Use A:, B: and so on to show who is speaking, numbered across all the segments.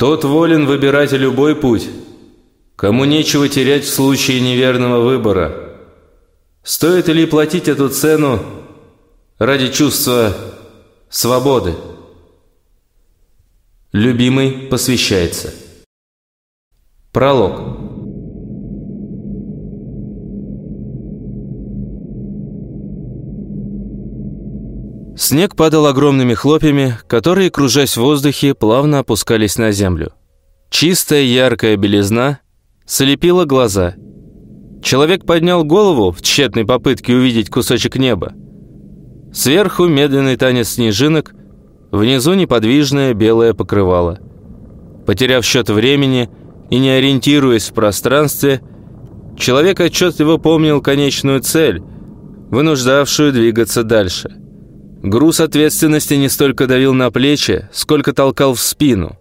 A: Тот волен выбирать любой путь, кому нечего терять в случае неверного выбора. Стоит ли платить эту цену ради чувства свободы? Любимый посвящается. Пролог. Снег падал огромными хлопьями, которые, кружась в воздухе, плавно опускались на землю. Чистая яркая белизна слепила глаза. Человек поднял голову в тщетной попытке увидеть кусочек неба. Сверху медленный танец снежинок, внизу неподвижное белое покрывало. Потеряв счет времени и не ориентируясь в пространстве, человек отчетливо помнил конечную цель, вынуждавшую двигаться дальше – Груз ответственности не столько давил на плечи, сколько толкал в спину.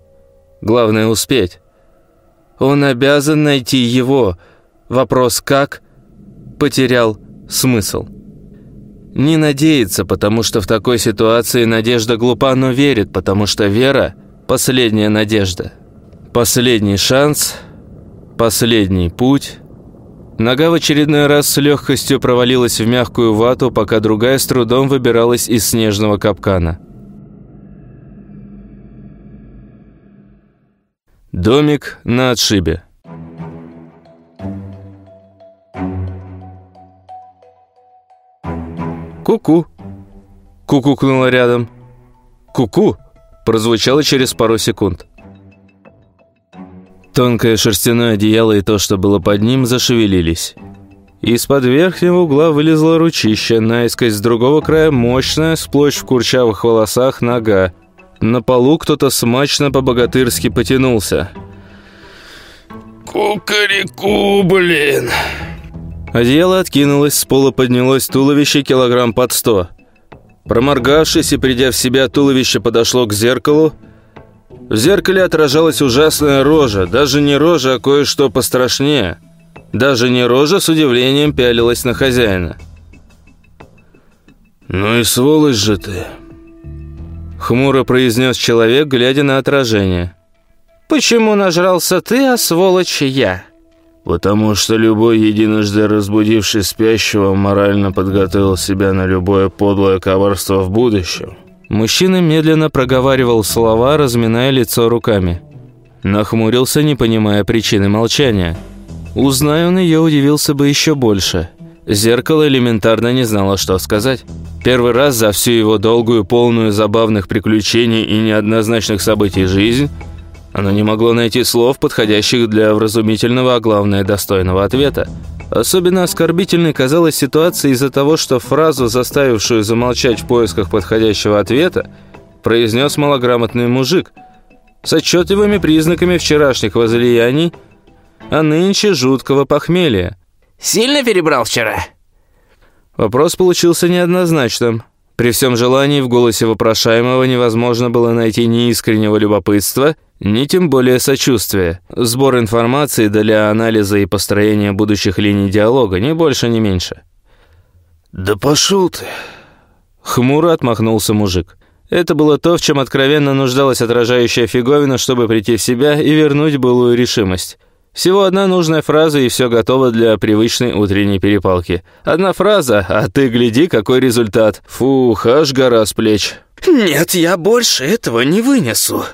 A: Главное успеть. Он обязан найти его. Вопрос «как?» потерял смысл. Не надеется, потому что в такой ситуации надежда глупа, но верит, потому что вера – последняя надежда. Последний шанс, последний путь – Нога в очередной раз с легкостью провалилась в мягкую вату, пока другая с трудом выбиралась из снежного капкана. Домик на отшибе. «Ку-ку!» – кукукнула рядом. «Ку-ку!» – прозвучало через пару секунд. Тонкое шерстяное одеяло и то, что было под ним, зашевелились. Из-под верхнего угла вылезла ручище, наискось с другого края мощная, сплошь в курчавых волосах, нога. На полу кто-то смачно по-богатырски потянулся.
B: «Кукареку, блин!»
A: Одеяло откинулось, с пола поднялось туловище килограмм под сто. Проморгавшись и придя в себя, туловище подошло к зеркалу, в зеркале отражалась ужасная рожа, даже не рожа, а кое-что пострашнее. Даже не рожа с удивлением пялилась на хозяина.
B: «Ну и сволочь же ты!»
A: Хмуро произнес человек, глядя на отражение.
C: «Почему нажрался ты, а сволочь я?»
B: «Потому что любой единожды разбудивший спящего морально подготовил себя на любое подлое коварство в будущем».
A: Мужчина медленно проговаривал слова, разминая лицо руками. Нахмурился, не понимая причины молчания. Узнай он ее, удивился бы еще больше. Зеркало элементарно не знало, что сказать. Первый раз за всю его долгую, полную забавных приключений и неоднозначных событий жизнь оно не могло найти слов, подходящих для вразумительного, а главное, достойного ответа. Особенно оскорбительной казалась ситуация из-за того, что фразу, заставившую замолчать в поисках подходящего ответа, произнес малограмотный мужик с отчетливыми признаками вчерашних возлияний, а нынче жуткого похмелья.
C: «Сильно перебрал вчера?»
A: Вопрос получился неоднозначным. При всем желании в голосе вопрошаемого невозможно было найти ни искреннего любопытства, ни тем более сочувствия. Сбор информации для анализа и построения будущих линий диалога, ни больше, ни меньше.
B: «Да пошел ты!»
A: Хмуро отмахнулся мужик. Это было то, в чем откровенно нуждалась отражающая фиговина, чтобы прийти в себя и вернуть былую решимость. Всего одна нужная фраза, и все готово для привычной утренней перепалки. Одна фраза, а ты гляди, какой результат. Фух, аж гора с плеч.
C: «Нет, я больше этого не вынесу.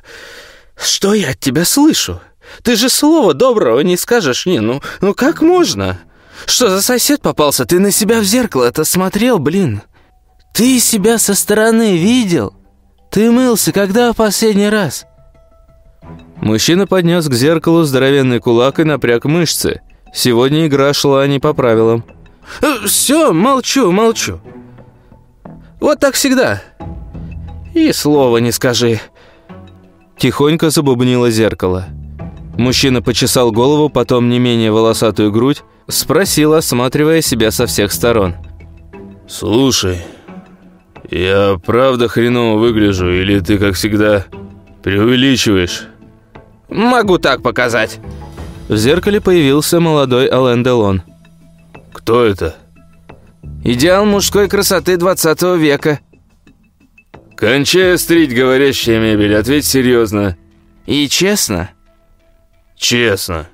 C: Что я от тебя слышу? Ты же слова доброго не скажешь, не, ну, ну как можно? Что за сосед попался? Ты на себя в зеркало это смотрел, блин? Ты себя со стороны видел? Ты мылся когда в последний раз?»
A: Мужчина поднес к зеркалу здоровенный кулак и напряг мышцы. Сегодня игра шла не по правилам.
C: Э, «Все, молчу, молчу. Вот так всегда. И слова не скажи».
A: Тихонько забубнило зеркало. Мужчина почесал голову, потом не менее волосатую грудь, спросил, осматривая себя со всех сторон.
B: «Слушай, я правда хреново выгляжу, или ты, как всегда, преувеличиваешь?»
C: Могу так показать».
A: В зеркале появился молодой Ален Делон.
B: «Кто это?»
C: «Идеал мужской красоты 20 века».
B: «Кончай острить говорящая мебель, ответь серьезно.
C: И честно?»
B: «Честно».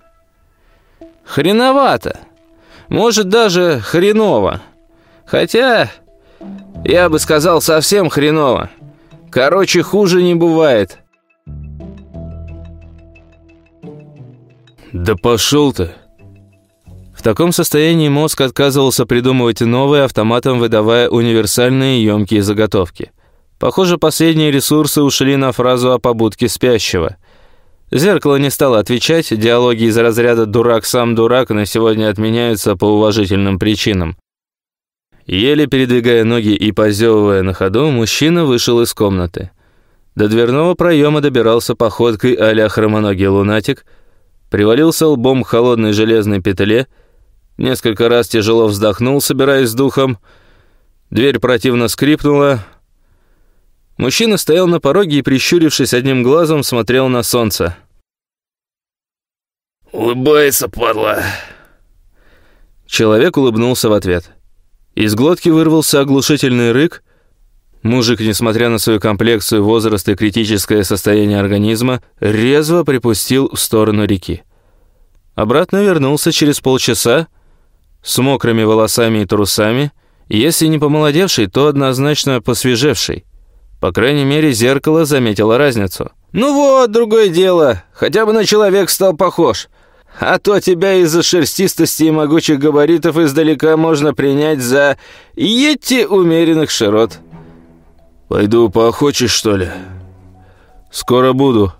C: «Хреновато. Может, даже хреново. Хотя, я бы сказал, совсем хреново. Короче, хуже не бывает».
B: «Да пошел ты!»
A: В таком состоянии мозг отказывался придумывать новые, автоматом выдавая универсальные емкие заготовки. Похоже, последние ресурсы ушли на фразу о побудке спящего. Зеркало не стало отвечать, диалоги из разряда «дурак сам дурак» на сегодня отменяются по уважительным причинам. Еле передвигая ноги и позевывая на ходу, мужчина вышел из комнаты. До дверного проема добирался походкой а-ля хромоногий лунатик, привалился лбом к холодной железной петле – Несколько раз тяжело вздохнул, собираясь с духом. Дверь противно скрипнула. Мужчина стоял на пороге и, прищурившись одним глазом, смотрел на солнце.
B: «Улыбается, падла!»
A: Человек улыбнулся в ответ. Из глотки вырвался оглушительный рык. Мужик, несмотря на свою комплекцию, возраст и критическое состояние организма, резво припустил в сторону реки. Обратно вернулся через полчаса, с мокрыми волосами и трусами, если не помолодевший, то однозначно посвежевший. По крайней мере, зеркало заметило разницу.
C: «Ну вот, другое дело. Хотя бы на человек стал похож. А то тебя из-за шерстистости и могучих габаритов издалека можно принять за ети умеренных широт».
B: «Пойду поохочешь, что ли?» «Скоро буду».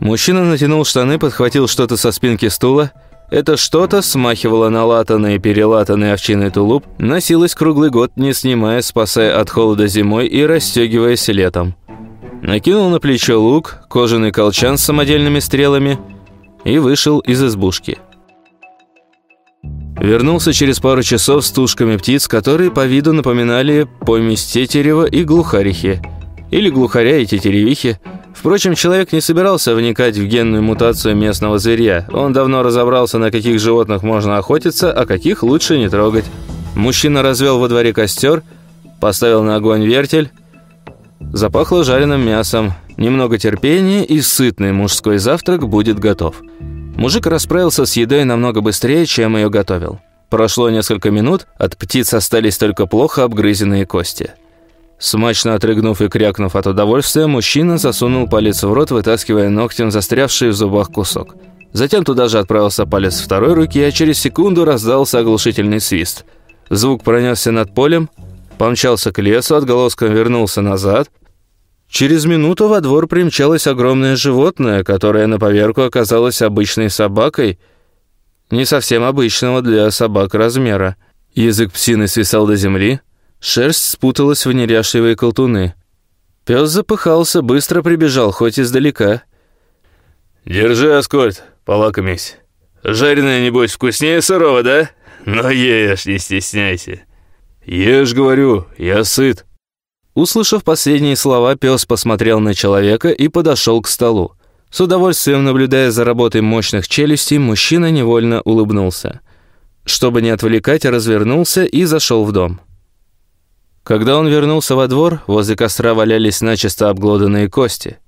A: Мужчина натянул штаны, подхватил что-то со спинки стула это что-то смахивало на латанный и перелатанный овчиный тулуп, носилось круглый год, не снимая, спасая от холода зимой и расстегиваясь летом. Накинул на плечо лук, кожаный колчан с самодельными стрелами и вышел из избушки. Вернулся через пару часов с тушками птиц, которые по виду напоминали помесь тетерева и глухарихи. Или глухаря и тетеревихи – Впрочем, человек не собирался вникать в генную мутацию местного зверя. Он давно разобрался, на каких животных можно охотиться, а каких лучше не трогать. Мужчина развел во дворе костер, поставил на огонь вертель. Запахло жареным мясом. Немного терпения, и сытный мужской завтрак будет готов. Мужик расправился с едой намного быстрее, чем ее готовил. Прошло несколько минут, от птиц остались только плохо обгрызенные кости. Смачно отрыгнув и крякнув от удовольствия, мужчина засунул палец в рот, вытаскивая ногтем застрявший в зубах кусок. Затем туда же отправился палец второй руки, а через секунду раздался оглушительный свист. Звук пронесся над полем, помчался к лесу, отголоском вернулся назад. Через минуту во двор примчалось огромное животное, которое на поверку оказалось обычной собакой, не совсем обычного для собак размера. Язык псины свисал до земли, Шерсть спуталась в неряшливые колтуны. Пес запыхался, быстро прибежал, хоть издалека.
B: «Держи, Аскольд, полакомись. Жареное, небось, вкуснее сырого, да? Но ешь, не стесняйся. Ешь, говорю, я сыт».
A: Услышав последние слова, пес посмотрел на человека и подошел к столу. С удовольствием наблюдая за работой мощных челюстей, мужчина невольно улыбнулся. Чтобы не отвлекать, развернулся и зашел в дом. Когда он вернулся во двор, возле костра валялись начисто обглоданные кости.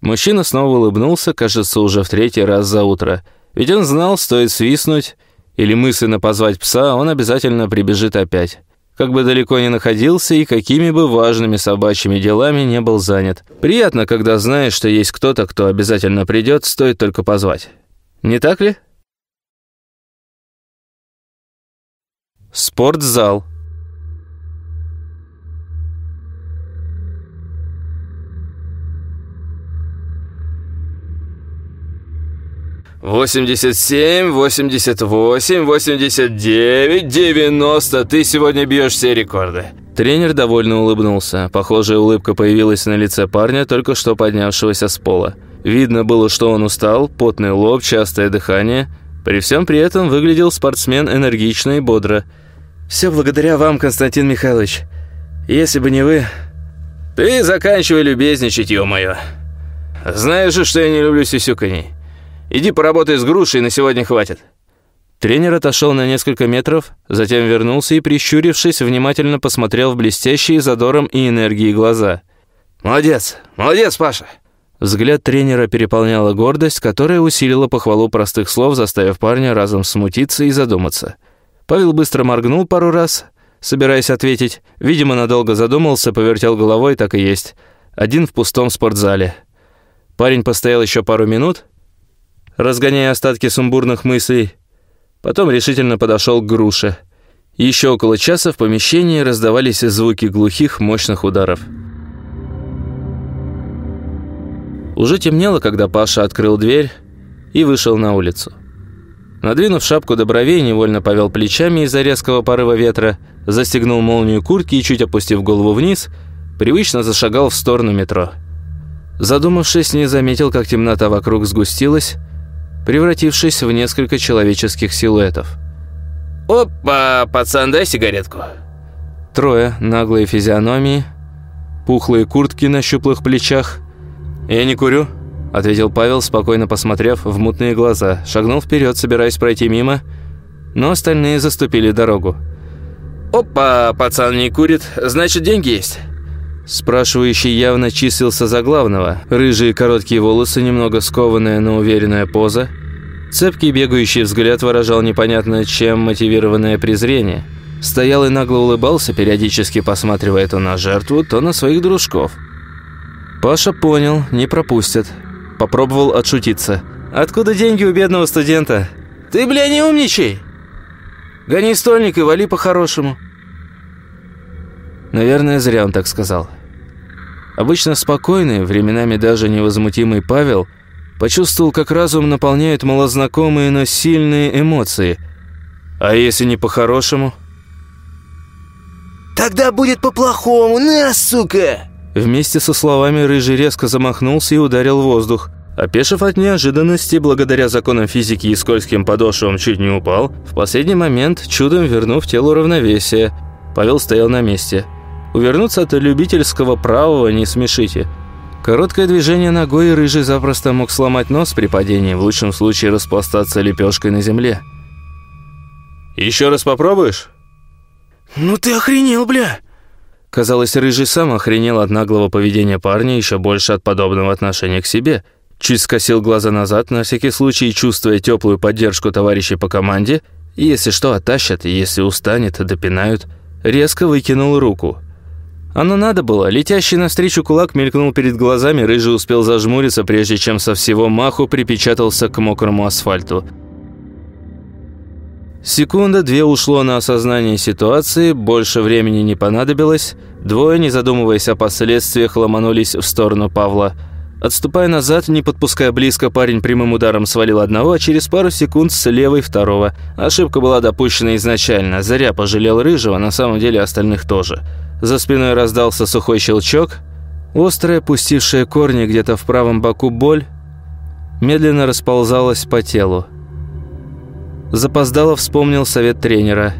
A: Мужчина снова улыбнулся, кажется, уже в третий раз за утро. Ведь он знал, стоит свистнуть или мысленно позвать пса, он обязательно прибежит опять. Как бы далеко ни находился и какими бы важными собачьими делами не был занят. Приятно, когда знаешь, что есть кто-то, кто обязательно придет, стоит только позвать. Не так ли? Спортзал. «Восемьдесят семь, восемьдесят восемь, восемьдесят девять, девяносто. Ты сегодня бьешь все рекорды». Тренер довольно улыбнулся. Похожая улыбка появилась на лице парня, только что поднявшегося с пола. Видно было, что он устал, потный лоб, частое дыхание. При всем при этом выглядел спортсмен энергично и бодро. «Все благодаря вам, Константин Михайлович. Если бы не вы...» «Ты заканчивай любезничать, ё-моё. Знаешь же, что я не люблю сюсюканий». Иди поработай с грушей, на сегодня хватит». Тренер отошел на несколько метров, затем вернулся и, прищурившись, внимательно посмотрел в блестящие задором и энергией глаза. «Молодец, молодец, Паша! Взгляд тренера переполняла гордость, которая усилила похвалу простых слов, заставив парня разом смутиться и задуматься. Павел быстро моргнул пару раз, собираясь ответить. Видимо, надолго задумался, повертел головой, так и есть. Один в пустом спортзале. Парень постоял еще пару минут, разгоняя остатки сумбурных мыслей. Потом решительно подошел к груше. Еще около часа в помещении раздавались звуки глухих, мощных ударов. Уже темнело, когда Паша открыл дверь и вышел на улицу. Надвинув шапку до бровей, невольно повел плечами из-за резкого порыва ветра, застегнул молнию куртки и, чуть опустив голову вниз, привычно зашагал в сторону метро. Задумавшись, не заметил, как темнота вокруг сгустилась, превратившись в несколько человеческих силуэтов.
C: «Опа, пацан, дай сигаретку».
A: Трое, наглые физиономии, пухлые куртки на щуплых плечах – «Я не курю», – ответил Павел, спокойно посмотрев в мутные глаза. Шагнул вперед, собираясь пройти мимо, но остальные заступили дорогу.
C: «Опа, пацан не курит, значит, деньги есть?»
A: Спрашивающий явно числился за главного. Рыжие короткие волосы, немного скованная, но уверенная поза. Цепкий бегающий взгляд выражал непонятно чем мотивированное презрение. Стоял и нагло улыбался, периодически посматривая то на жертву, то на своих дружков. Паша понял, не пропустят. Попробовал отшутиться. «Откуда деньги у бедного студента?»
C: «Ты, бля, не умничай! Гони стольник и вали по-хорошему».
A: Наверное, зря он так сказал. Обычно спокойный, временами даже невозмутимый Павел почувствовал, как разум наполняет малознакомые, но сильные эмоции. А если не по-хорошему?
C: «Тогда будет по-плохому, на, сука!»
A: Вместе со словами Рыжий резко замахнулся и ударил воздух. Опешив от неожиданности, благодаря законам физики и скользким подошвам чуть не упал, в последний момент, чудом вернув телу равновесие, Павел стоял на месте. Увернуться от любительского правого не смешите. Короткое движение ногой и Рыжий запросто мог сломать нос при падении, в лучшем случае распластаться лепешкой на земле.
B: «Еще раз попробуешь?»
C: «Ну ты охренел, бля!»
A: Казалось, Рыжий сам охренел от наглого поведения парня, еще больше от подобного отношения к себе. Чуть скосил глаза назад, на всякий случай чувствуя теплую поддержку товарищей по команде, и если что, оттащат, если устанет, допинают. Резко выкинул руку. Оно надо было. Летящий навстречу кулак мелькнул перед глазами, Рыжий успел зажмуриться, прежде чем со всего маху припечатался к мокрому асфальту. Секунда-две ушло на осознание ситуации, больше времени не понадобилось. Двое, не задумываясь о последствиях, ломанулись в сторону Павла. Отступая назад, не подпуская близко, парень прямым ударом свалил одного, а через пару секунд с левой второго. Ошибка была допущена изначально. Заря пожалел Рыжего, на самом деле остальных тоже. За спиной раздался сухой щелчок. Острая, пустившая корни где-то в правом боку боль, медленно расползалась по телу. Запоздало вспомнил совет тренера.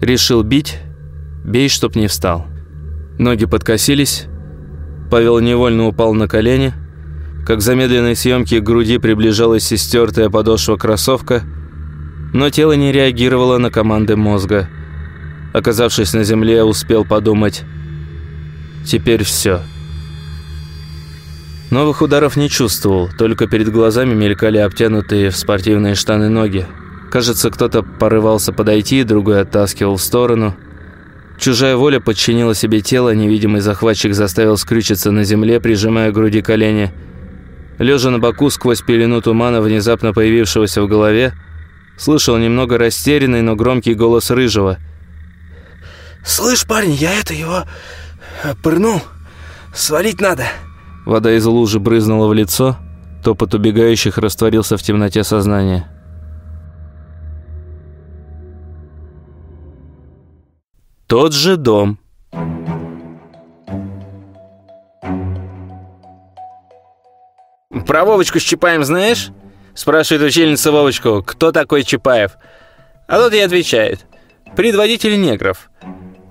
A: Решил бить, бей, чтоб не встал. Ноги подкосились, Павел невольно упал на колени. Как в замедленной съемке к груди приближалась истертая подошва кроссовка, но тело не реагировало на команды мозга. Оказавшись на земле, успел подумать «Теперь все». Новых ударов не чувствовал, только перед глазами мелькали обтянутые в спортивные штаны ноги. Кажется, кто-то порывался подойти, другой оттаскивал в сторону. Чужая воля подчинила себе тело, невидимый захватчик заставил скрючиться на земле, прижимая к груди колени. Лежа на боку сквозь пелену тумана, внезапно появившегося в голове, слышал немного растерянный, но громкий голос Рыжего.
C: «Слышь, парень, я это его... Э, пырнул. Свалить надо».
A: Вода из лужи брызнула в лицо, топот убегающих растворился в темноте сознания. Тот же дом.
C: «Про Вовочку с Чапаем знаешь?» Спрашивает учительница Вовочку, кто такой Чапаев. А тот ей отвечает, предводитель негров.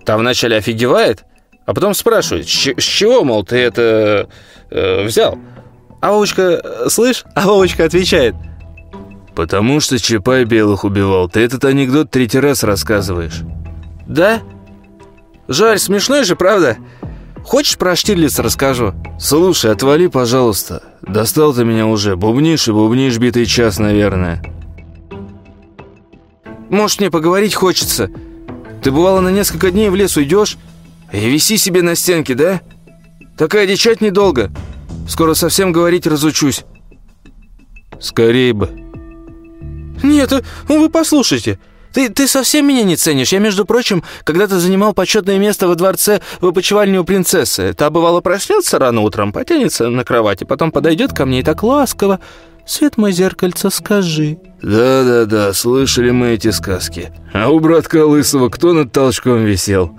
C: Там вначале офигевает, а потом спрашивает, с чего, мол, ты это э, взял? А Вовочка, слышь, а Вовочка отвечает.
B: Потому что Чапай белых убивал. Ты этот анекдот третий раз рассказываешь.
C: Да? Жаль, смешной же, правда? Хочешь про Штирлица расскажу?
B: Слушай, отвали, пожалуйста. Достал ты меня уже. Бубнишь и бубнишь битый час, наверное.
C: Может, мне поговорить хочется? Ты бывало на несколько дней в лес уйдешь и виси себе на стенке, да? Такая дичать недолго. Скоро совсем говорить разучусь.
B: Скорей бы.
C: Нет, э, вы послушайте. Ты, ты совсем меня не ценишь. Я, между прочим, когда-то занимал почетное место во дворце в опочивальне у принцессы. Та, бывало, проснется рано утром, потянется на кровати, потом подойдет ко мне и так ласково. «Свет мой зеркальце, скажи».
B: Да-да-да, слышали мы эти сказки. А у братка Лысого кто над толчком висел?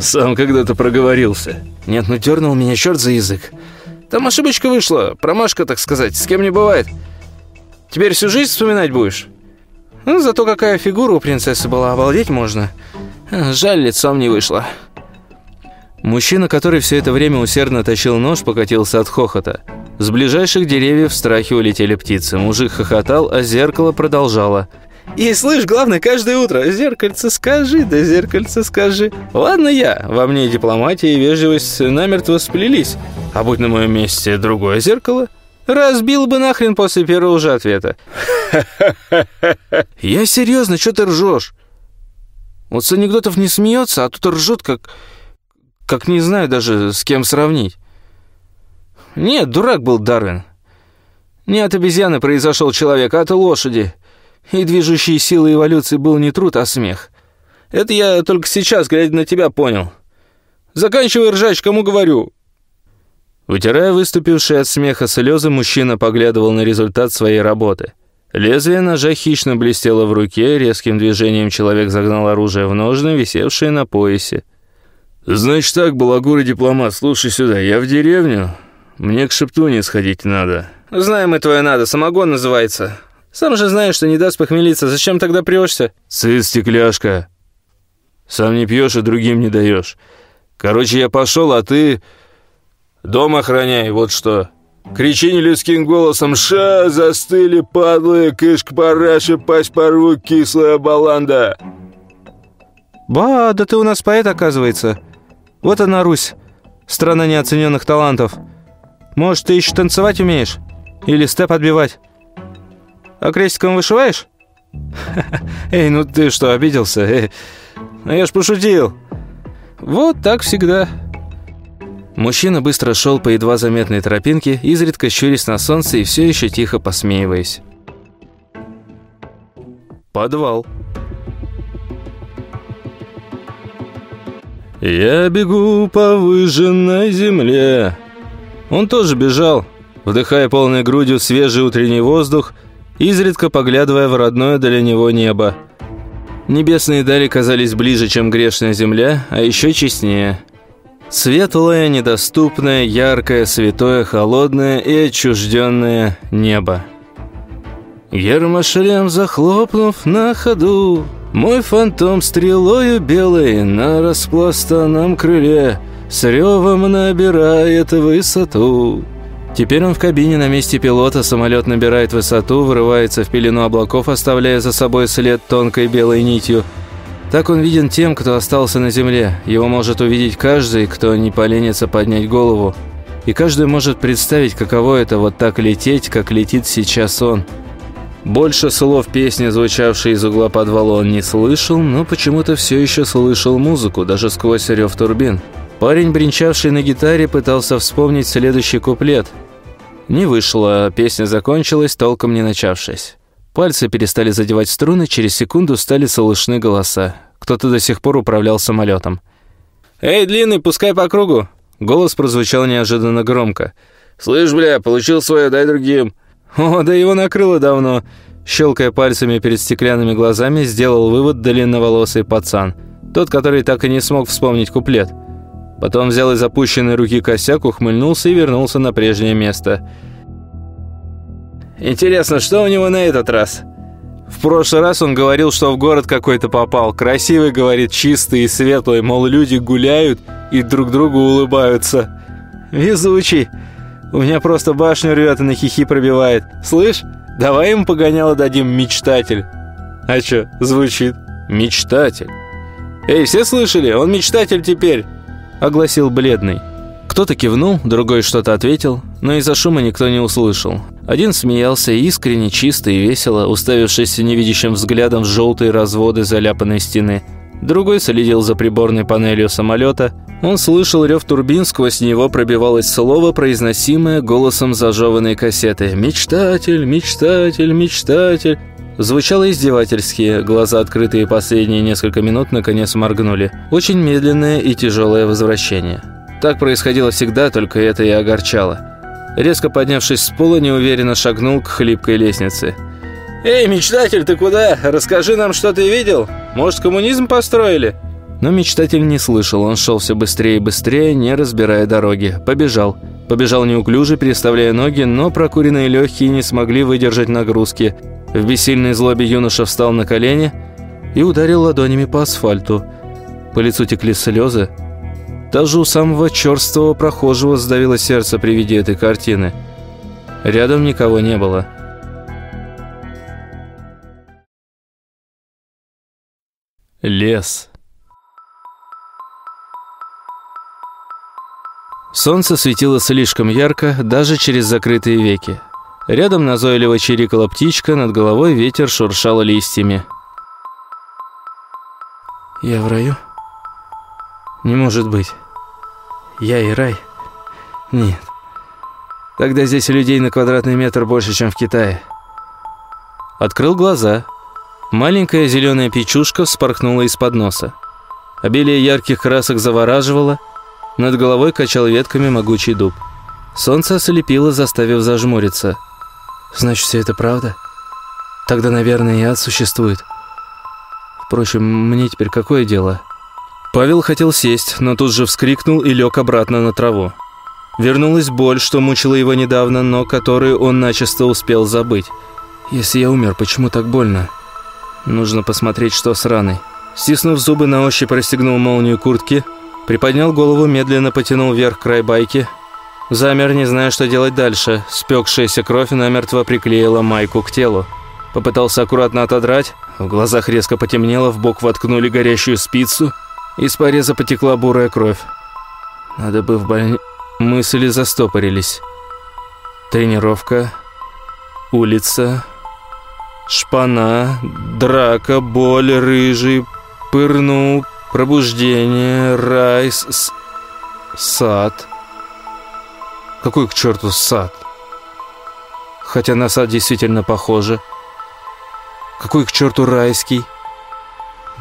B: Сам когда-то проговорился.
C: Нет, ну дернул меня черт за язык. Там ошибочка вышла, промашка, так сказать, с кем не бывает. Теперь всю жизнь вспоминать будешь? Ну, зато какая фигура у принцессы была, обалдеть можно. Жаль, лицом не вышло.
A: Мужчина, который все это время усердно тащил нож, покатился от хохота. С ближайших деревьев в страхе улетели птицы. Мужик хохотал, а зеркало продолжало.
C: «И слышь, главное, каждое утро зеркальце скажи, да зеркальце скажи». Ладно я, во мне дипломатия и вежливость намертво сплелись. А будь на моем месте другое зеркало, разбил бы нахрен после первого же ответа. Я серьезно, что ты ржешь? Вот с анекдотов не смеется, а тут ржет, как... Как не знаю даже, с кем сравнить. Нет, дурак был Дарвин. Не от обезьяны произошел человек, а от лошади. И движущей силой эволюции был не труд, а смех. Это я только сейчас, глядя на тебя, понял. Заканчивай ржач, кому говорю.
A: Вытирая выступившие от смеха слезы, мужчина поглядывал на результат своей работы. Лезвие ножа хищно блестело в руке, резким движением человек загнал оружие в ножны, висевшие на поясе.
B: «Значит так, балагур дипломат, слушай сюда, я в деревню, мне к Шептуне сходить надо».
C: «Знаем мы твое надо, самогон называется. Сам же знаешь, что не даст похмелиться, зачем тогда прешься?»
B: «Цыц, стекляшка. Сам не пьешь и другим не даешь. Короче, я пошел, а ты дом охраняй, вот что». Кричи нелюдским голосом «Ша! Застыли, падлы! Кышка параша, пасть порву, кислая баланда!»
C: «Ба, да ты у нас поэт, оказывается. Вот она, Русь, страна неоцененных талантов. Может, ты еще танцевать умеешь? Или степ отбивать? А крестиком вышиваешь?» «Эй, ну ты что, обиделся? Эй, ну я ж пошутил. Вот так всегда».
A: Мужчина быстро шел по едва заметной тропинке, изредка щурясь на солнце и все еще тихо посмеиваясь. Подвал.
B: «Я бегу по выжженной земле».
A: Он тоже бежал, вдыхая полной грудью свежий утренний воздух, изредка поглядывая в родное для него небо. Небесные дали казались ближе, чем грешная земля, а еще честнее. Светлое, недоступное, яркое, святое, холодное и отчужденное небо. Гермошлем захлопнув на ходу, мой фантом стрелою белой на распластанном крыле С ревом набирает высоту Теперь он в кабине на месте пилота, самолет набирает высоту, вырывается в пелену облаков, оставляя за собой след тонкой белой нитью. Так он виден тем, кто остался на земле. Его может увидеть каждый, кто не поленится поднять голову. И каждый может представить, каково это вот так лететь, как летит сейчас он – больше слов песни, звучавшей из угла подвала, он не слышал, но почему-то все еще слышал музыку, даже сквозь рев турбин. Парень, бренчавший на гитаре, пытался вспомнить следующий куплет. Не вышло, песня закончилась, толком не начавшись. Пальцы перестали задевать струны, через секунду стали слышны голоса. Кто-то до сих пор управлял самолетом.
C: «Эй, длинный, пускай по кругу!»
A: Голос прозвучал неожиданно громко.
C: «Слышь, бля, получил свое, дай другим!»
A: «О, да его накрыло давно!» Щелкая пальцами перед стеклянными глазами, сделал вывод длинноволосый пацан. Тот, который так и не смог вспомнить куплет. Потом взял из опущенной руки косяк, ухмыльнулся и вернулся на прежнее место.
C: «Интересно, что у него на этот раз?»
A: В прошлый раз он говорил, что в город какой-то попал. Красивый, говорит, чистый и светлый, мол, люди гуляют и друг другу улыбаются.
C: «Везучий!» У меня просто башню рвет и на хихи пробивает. Слышь, давай ему погоняло дадим мечтатель. А чё, звучит?
A: Мечтатель.
C: Эй, все слышали? Он мечтатель теперь.
A: огласил бледный. Кто-то кивнул, другой что-то ответил, но из-за шума никто не услышал. Один смеялся искренне, чисто и весело, уставившись невидящим взглядом в желтые разводы заляпанной стены. Другой следил за приборной панелью самолета. Он слышал рев турбин, сквозь него пробивалось слово, произносимое голосом зажеванной кассеты. «Мечтатель, мечтатель, мечтатель». Звучало издевательски, глаза, открытые последние несколько минут, наконец моргнули. Очень медленное и тяжелое возвращение. Так происходило всегда, только это и огорчало. Резко поднявшись с пола, неуверенно шагнул к хлипкой лестнице.
C: «Эй, мечтатель, ты куда? Расскажи нам, что ты видел? Может, коммунизм построили?»
A: Но мечтатель не слышал, он шел все быстрее и быстрее, не разбирая дороги. Побежал. Побежал неуклюже, переставляя ноги, но прокуренные легкие не смогли выдержать нагрузки. В бессильной злобе юноша встал на колени и ударил ладонями по асфальту. По лицу текли слезы, даже у самого черствого прохожего сдавило сердце при виде этой картины. Рядом никого не было. Лес. Солнце светило слишком ярко, даже через закрытые веки. Рядом назойливо чирикала птичка, над головой ветер шуршал листьями. «Я в раю?» «Не может быть». Я и рай? Нет. Тогда здесь людей на квадратный метр больше, чем в Китае. Открыл глаза. Маленькая зеленая печушка вспорхнула из-под носа. Обилие ярких красок завораживало. Над головой качал ветками могучий дуб. Солнце ослепило, заставив зажмуриться. Значит, все это правда? Тогда, наверное, и ад существует. Впрочем, мне теперь какое дело? Павел хотел сесть, но тут же вскрикнул и лег обратно на траву. Вернулась боль, что мучила его недавно, но которую он начисто успел забыть. «Если я умер, почему так больно?» «Нужно посмотреть, что с раной». Стиснув зубы, на ощупь расстегнул молнию куртки, приподнял голову, медленно потянул вверх край байки. Замер, не зная, что делать дальше. Спекшаяся кровь намертво приклеила майку к телу. Попытался аккуратно отодрать, в глазах резко потемнело, в бок воткнули горящую спицу – из пореза потекла бурая кровь. Надо бы в больни... Мысли застопорились. Тренировка, улица, шпана, драка, боль, рыжий, пырнул, пробуждение, рай, с... сад. Какой к черту сад? Хотя на сад действительно похоже. Какой к черту райский?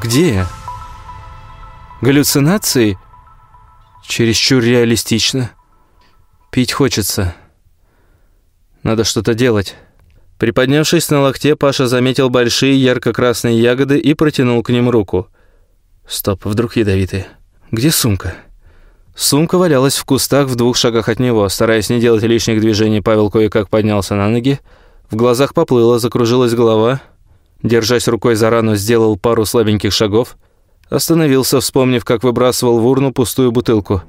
A: Где? Галлюцинации? Чересчур реалистично. Пить хочется. Надо что-то делать. Приподнявшись на локте, Паша заметил большие ярко-красные ягоды и протянул к ним руку. Стоп, вдруг ядовитые. Где сумка? Сумка валялась в кустах в двух шагах от него. Стараясь не делать лишних движений, Павел кое-как поднялся на ноги. В глазах поплыло, закружилась голова. Держась рукой за рану, сделал пару слабеньких шагов – Остановился, вспомнив, как выбрасывал в урну пустую бутылку.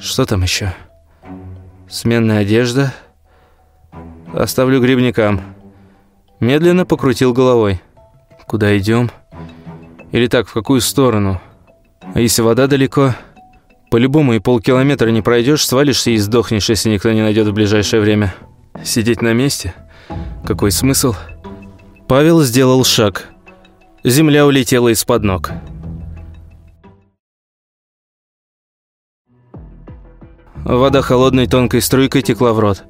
A: Что там еще? Сменная одежда. Оставлю грибникам. Медленно покрутил головой. Куда идем? Или так, в какую сторону? А если вода далеко? По-любому и полкилометра не пройдешь, свалишься и сдохнешь, если никто не найдет в ближайшее время. Сидеть на месте? Какой смысл? Павел сделал шаг. Земля улетела из-под ног. Вода холодной тонкой струйкой текла в рот.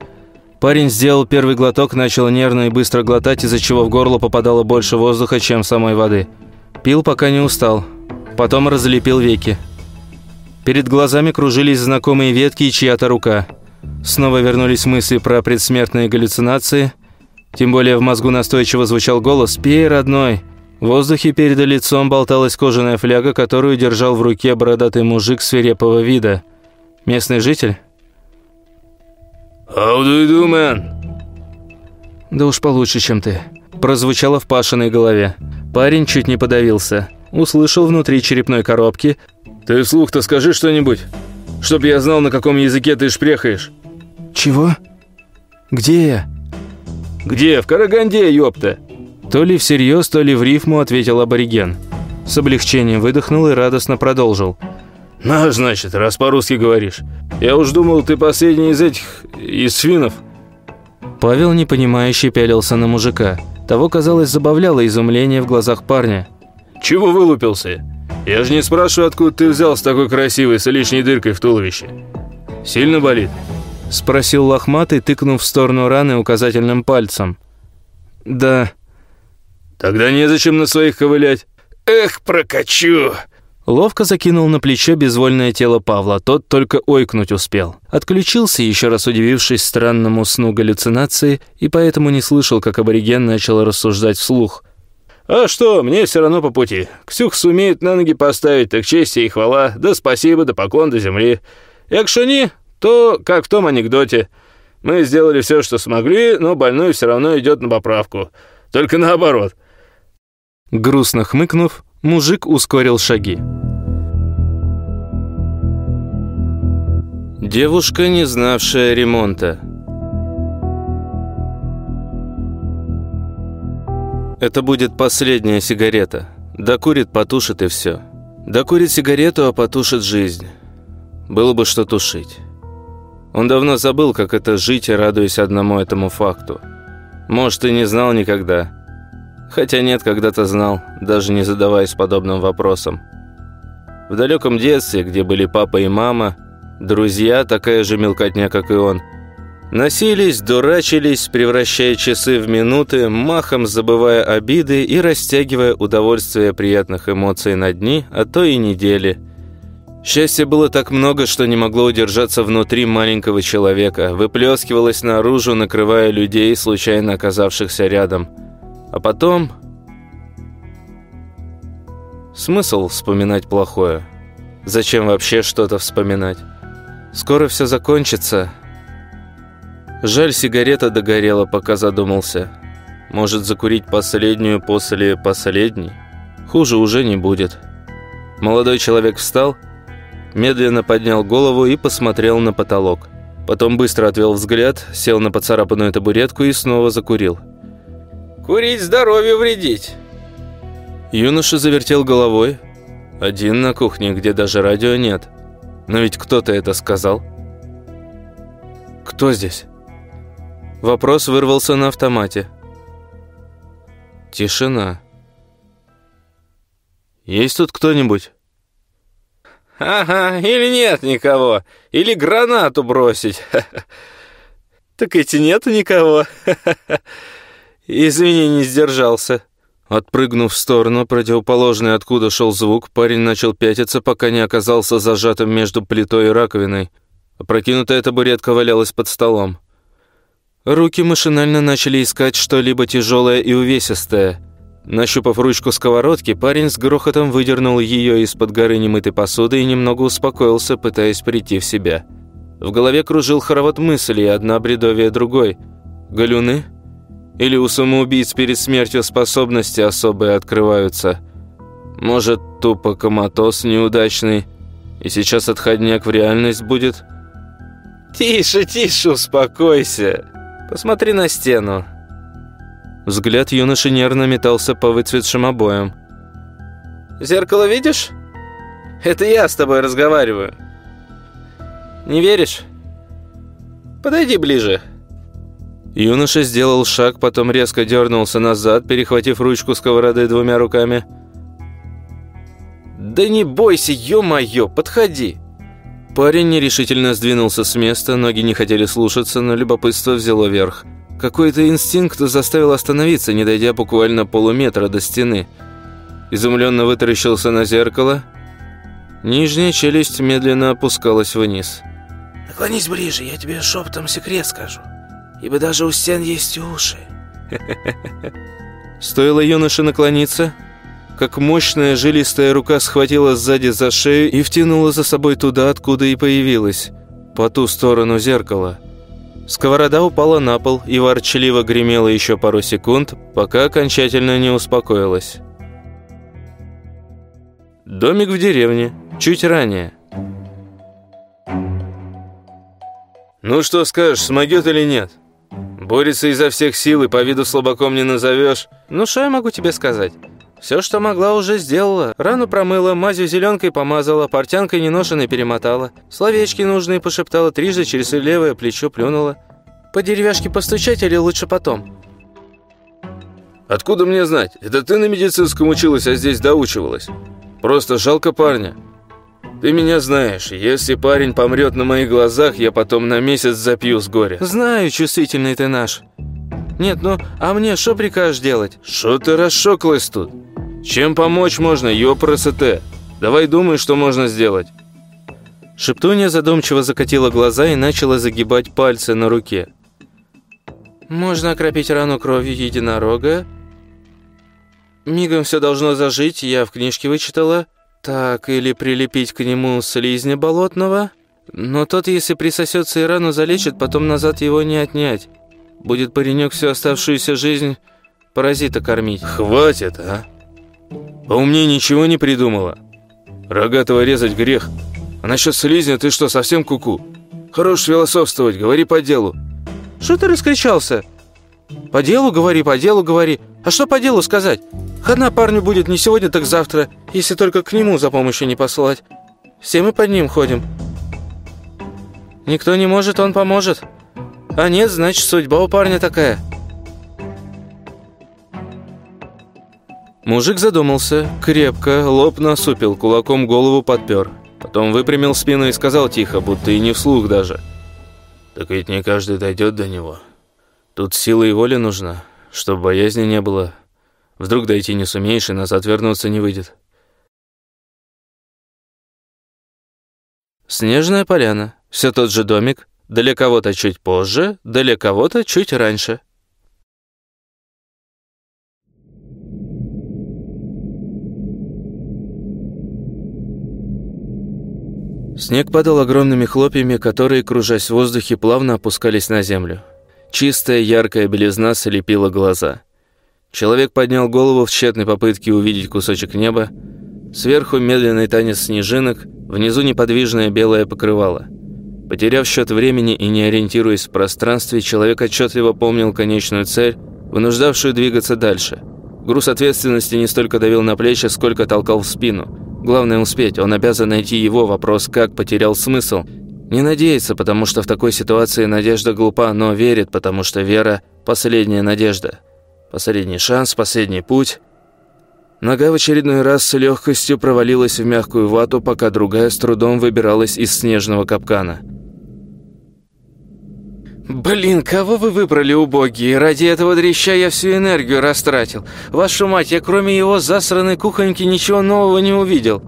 A: Парень сделал первый глоток, начал нервно и быстро глотать, из-за чего в горло попадало больше воздуха, чем самой воды. Пил, пока не устал. Потом разлепил веки. Перед глазами кружились знакомые ветки и чья-то рука. Снова вернулись мысли про предсмертные галлюцинации. Тем более в мозгу настойчиво звучал голос «Пей, родной!». В воздухе перед лицом болталась кожаная фляга, которую держал в руке бородатый мужик свирепого вида – Местный житель?
B: «How do you do, man?»
A: «Да уж получше, чем ты», – прозвучало в Пашиной голове. Парень чуть не подавился. Услышал внутри черепной коробки.
B: «Ты вслух-то скажи что-нибудь, чтоб я знал, на каком языке ты шпрехаешь».
A: «Чего? Где я?»
B: «Где? В Караганде, ёпта!»
A: То ли всерьез, то ли в рифму ответил абориген. С облегчением выдохнул и радостно продолжил.
B: «На, значит, раз по-русски говоришь. Я уж думал, ты последний из этих... из финнов».
A: Павел, непонимающе, пялился на мужика. Того, казалось, забавляло изумление в глазах парня.
B: «Чего вылупился? Я же не спрашиваю, откуда ты взялся такой красивый, с лишней дыркой в туловище. Сильно болит?»
A: Спросил лохматый, тыкнув в сторону раны указательным пальцем. «Да».
B: «Тогда незачем на своих ковылять». «Эх, прокачу!»
A: Ловко закинул на плечо безвольное тело Павла, тот только ойкнуть успел. Отключился, еще раз удивившись странному сну галлюцинации, и поэтому не слышал, как абориген начал рассуждать вслух.
B: «А что, мне все равно по пути. Ксюх сумеет на ноги поставить, так честь и хвала, да спасибо, да поклон до земли. Ні, то, как в том анекдоте, мы сделали все, что смогли, но больной все равно идет на поправку. Только наоборот».
A: Грустно хмыкнув, мужик ускорил шаги. Девушка, не знавшая ремонта. Это будет последняя сигарета. Докурит, потушит и все. Докурит сигарету, а потушит жизнь. Было бы что тушить. Он давно забыл, как это жить, радуясь одному этому факту. Может, и не знал никогда. Хотя нет, когда-то знал, даже не задаваясь подобным вопросом. В далеком детстве, где были папа и мама, друзья, такая же мелкотня, как и он, носились, дурачились, превращая часы в минуты, махом забывая обиды и растягивая удовольствие приятных эмоций на дни, а то и недели. Счастья было так много, что не могло удержаться внутри маленького человека, выплескивалось наружу, накрывая людей, случайно оказавшихся рядом – а потом... Смысл вспоминать плохое? Зачем вообще что-то вспоминать? Скоро все закончится. Жаль, сигарета догорела, пока задумался. Может, закурить последнюю после последней? Хуже уже не будет. Молодой человек встал, медленно поднял голову и посмотрел на потолок. Потом быстро отвел взгляд, сел на поцарапанную табуретку и снова закурил.
C: Курить здоровью вредить.
A: Юноша завертел головой. Один на кухне, где даже радио нет. Но ведь кто-то это сказал. Кто здесь? Вопрос вырвался на автомате. Тишина. Есть тут кто-нибудь?
C: Ага, или нет никого. Или гранату бросить. Так эти нету никого. «Извини, не сдержался».
A: Отпрыгнув в сторону, противоположной откуда шел звук, парень начал пятиться, пока не оказался зажатым между плитой и раковиной. Опрокинутая табуретка валялась под столом. Руки машинально начали искать что-либо тяжелое и увесистое. Нащупав ручку сковородки, парень с грохотом выдернул ее из-под горы немытой посуды и немного успокоился, пытаясь прийти в себя. В голове кружил хоровод мыслей, одна бредовее другой. «Галюны?» Или у самоубийц перед смертью способности особые открываются. Может, тупо коматоз неудачный, и сейчас отходняк в реальность будет?
C: «Тише, тише, успокойся. Посмотри на стену».
A: Взгляд юноши нервно метался по выцветшим обоям.
C: «Зеркало видишь? Это я с тобой разговариваю. Не веришь? Подойди ближе».
A: Юноша сделал шаг, потом резко дернулся назад, перехватив ручку сковороды двумя руками.
C: «Да не бойся, ё-моё, подходи!»
A: Парень нерешительно сдвинулся с места, ноги не хотели слушаться, но любопытство взяло верх. Какой-то инстинкт заставил остановиться, не дойдя буквально полуметра до стены. Изумленно вытаращился на зеркало. Нижняя челюсть медленно опускалась вниз.
C: «Наклонись ближе, я тебе шепотом секрет скажу» ибо даже у стен есть уши».
A: Стоило юноше наклониться, как мощная жилистая рука схватила сзади за шею и втянула за собой туда, откуда и появилась, по ту сторону зеркала. Сковорода упала на пол и ворчливо гремела еще пару секунд, пока окончательно не успокоилась. Домик в деревне, чуть ранее.
B: «Ну что скажешь, смогет или нет?» Борется изо всех сил и по виду слабаком не назовешь.
C: Ну, что я могу тебе сказать? Все, что могла, уже сделала. Рану промыла, мазью зеленкой помазала, портянкой неношенной перемотала. Словечки нужные пошептала, трижды через левое плечо плюнула. По деревяшке постучать или лучше потом?
B: Откуда мне знать? Это ты на медицинском училась, а здесь доучивалась. Просто жалко парня. Ты меня знаешь, если парень помрет на моих глазах, я потом на месяц запью с горя.
C: Знаю, чувствительный ты наш. Нет, ну, а мне что прикажешь делать?
B: Что ты расшоклась тут? Чем помочь можно, ёпросоте? Давай думай, что можно сделать.
A: Шептунья задумчиво закатила глаза и начала загибать пальцы на руке.
C: Можно окропить рану кровью единорога. Мигом все должно зажить, я в книжке вычитала. Так, или прилепить к нему слизня болотного. Но тот, если присосется и рану залечит, потом назад его не отнять. Будет паренек всю оставшуюся жизнь паразита кормить.
B: Хватит, а? Поумнее ничего не придумала. Рогатого резать грех. А насчет слизня ты что, совсем куку? -ку? Хорош философствовать, говори по делу.
C: Что ты раскричался? По делу говори, по делу говори. А что по делу сказать? Хана парню будет не сегодня, так завтра, если только к нему за помощью не посылать. Все мы под ним ходим. Никто не может, он поможет. А нет, значит, судьба у парня такая.
A: Мужик задумался, крепко, лоб насупил, кулаком голову подпер. Потом выпрямил спину и сказал тихо, будто и не вслух даже.
B: «Так ведь не каждый дойдет до него. Тут сила и воля нужна, чтобы боязни не было. Вдруг дойти не сумеешь и назад вернуться не выйдет».
A: Снежная поляна. Все тот же домик, для кого-то чуть позже, для кого-то чуть раньше. Снег падал огромными хлопьями, которые, кружась в воздухе, плавно опускались на землю. Чистая, яркая белизна слепила глаза. Человек поднял голову в тщетной попытке увидеть кусочек неба. Сверху медленный танец снежинок, внизу неподвижное белое покрывало – Потеряв счет времени и не ориентируясь в пространстве, человек отчетливо помнил конечную цель, вынуждавшую двигаться дальше. Груз ответственности не столько давил на плечи, сколько толкал в спину. Главное успеть, он обязан найти его вопрос, как потерял смысл. Не надеется, потому что в такой ситуации надежда глупа, но верит, потому что вера – последняя надежда. Последний шанс, последний путь. Нога в очередной раз с легкостью провалилась в мягкую вату, пока другая с трудом выбиралась из снежного капкана –
C: «Блин, кого вы выбрали, убогие? Ради этого дрища я всю энергию растратил. Вашу мать, я кроме его засранной кухоньки ничего нового не увидел.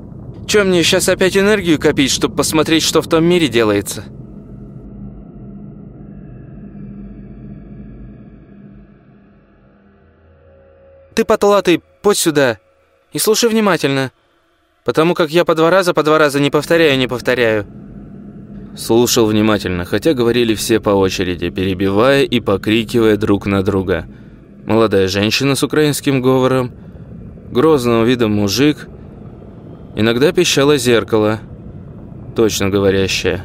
C: Чем мне сейчас опять энергию копить, чтобы посмотреть, что в том мире делается?» «Ты, потлатый, подь сюда и слушай внимательно, потому как я по два раза, по два раза не повторяю, не повторяю».
A: Слушал внимательно, хотя говорили все по очереди, перебивая и покрикивая друг на друга. Молодая женщина с украинским говором, грозного вида мужик, иногда пищало зеркало, точно говорящее.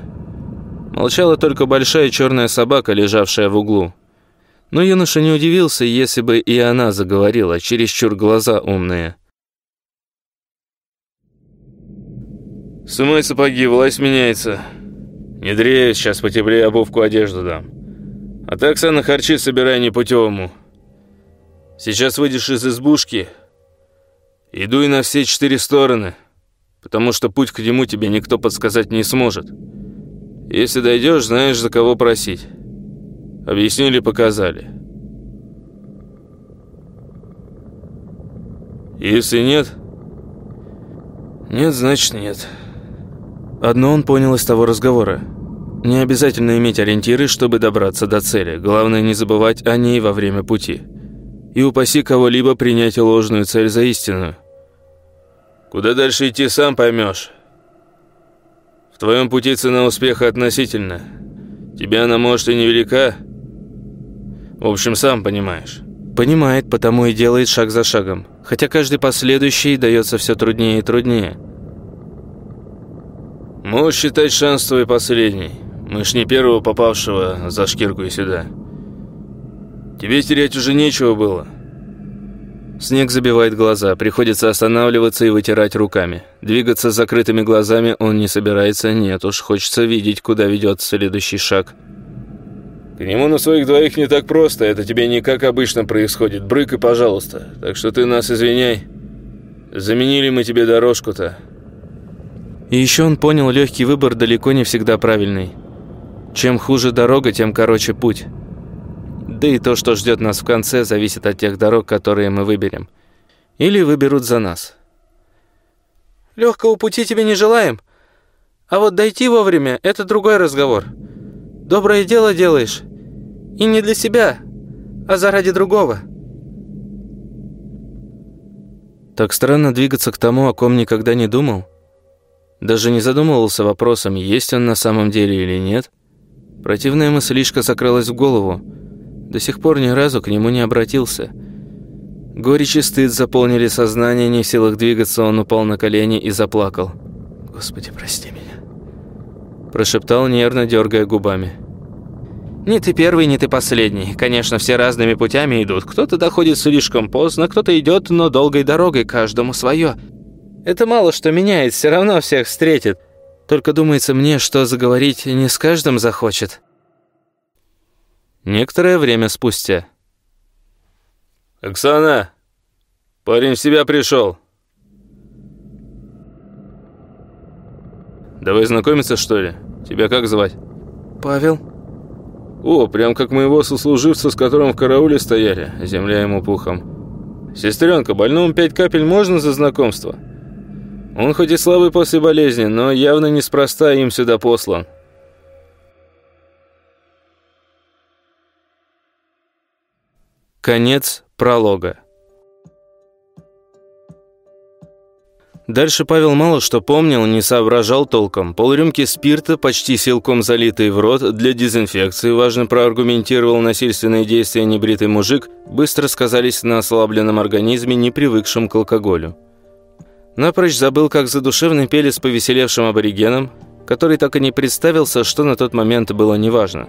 A: Молчала только большая черная собака, лежавшая в углу. Но юноша не удивился, если бы и она заговорила, чересчур глаза умные.
B: «Сымай сапоги, власть меняется», не дрейф, сейчас потеплее обувку одежду дам. А так Оксана харчи собирай непутевому. Сейчас выйдешь из избушки, иду и на все четыре стороны, потому что путь к нему тебе никто подсказать не сможет. Если дойдешь, знаешь, за кого просить. Объяснили, показали. Если нет, нет, значит нет.
A: Одно он понял из того разговора. Не обязательно иметь ориентиры, чтобы добраться до цели. Главное не забывать о ней во время пути. И упаси кого-либо принять ложную цель за истинную.
B: Куда дальше идти, сам поймешь. В твоем пути цена успеха относительна. Тебе она, может, и невелика. В общем, сам понимаешь.
A: Понимает, потому и делает шаг за шагом. Хотя каждый последующий дается все труднее и труднее.
B: Можешь считать шанс твой последний. Мы ж не первого попавшего за шкирку и сюда. Тебе терять уже нечего было.
A: Снег забивает глаза, приходится останавливаться и вытирать руками. Двигаться с закрытыми глазами он не собирается, нет уж, хочется видеть, куда ведет следующий шаг.
B: К нему на своих двоих не так просто, это тебе не как обычно происходит. Брык и пожалуйста. Так что ты нас извиняй. Заменили мы тебе дорожку-то.
A: И еще он понял, легкий выбор далеко не всегда правильный. Чем хуже дорога, тем короче путь. Да и то, что ждет нас в конце, зависит от тех дорог, которые мы выберем. Или выберут за нас.
C: Легкого пути тебе не желаем. А вот дойти вовремя – это другой разговор. Доброе дело делаешь. И не для себя, а заради другого.
A: Так странно двигаться к тому, о ком никогда не думал. Даже не задумывался вопросом, есть он на самом деле или нет. Противная мыслишка закралась в голову. До сих пор ни разу к нему не обратился. Горечь и стыд заполнили сознание, не в силах двигаться, он упал на колени и заплакал. «Господи, прости меня», – прошептал, нервно дергая губами.
C: «Не ты первый, не ты последний. Конечно, все разными путями идут. Кто-то доходит слишком поздно, кто-то идет, но долгой дорогой, каждому свое. Это мало что меняет, все равно всех встретит. Только думается мне, что заговорить не с каждым захочет».
A: Некоторое время спустя.
B: «Оксана, парень в себя пришел». «Давай знакомиться, что ли? Тебя как звать?»
C: «Павел».
B: «О, прям как моего сослуживца, с которым в карауле стояли, земля ему пухом. Сестренка, больному пять капель можно за знакомство?» Он хоть и слабый после болезни, но явно неспроста им сюда послан.
A: Конец пролога. Дальше Павел мало что помнил, не соображал толком. Полрюмки спирта, почти силком залитый в рот, для дезинфекции, важно проаргументировал насильственные действия небритый мужик, быстро сказались на ослабленном организме, не привыкшем к алкоголю. Напрочь забыл, как задушевно пели с повеселевшим аборигеном, который так и не представился, что на тот момент было неважно.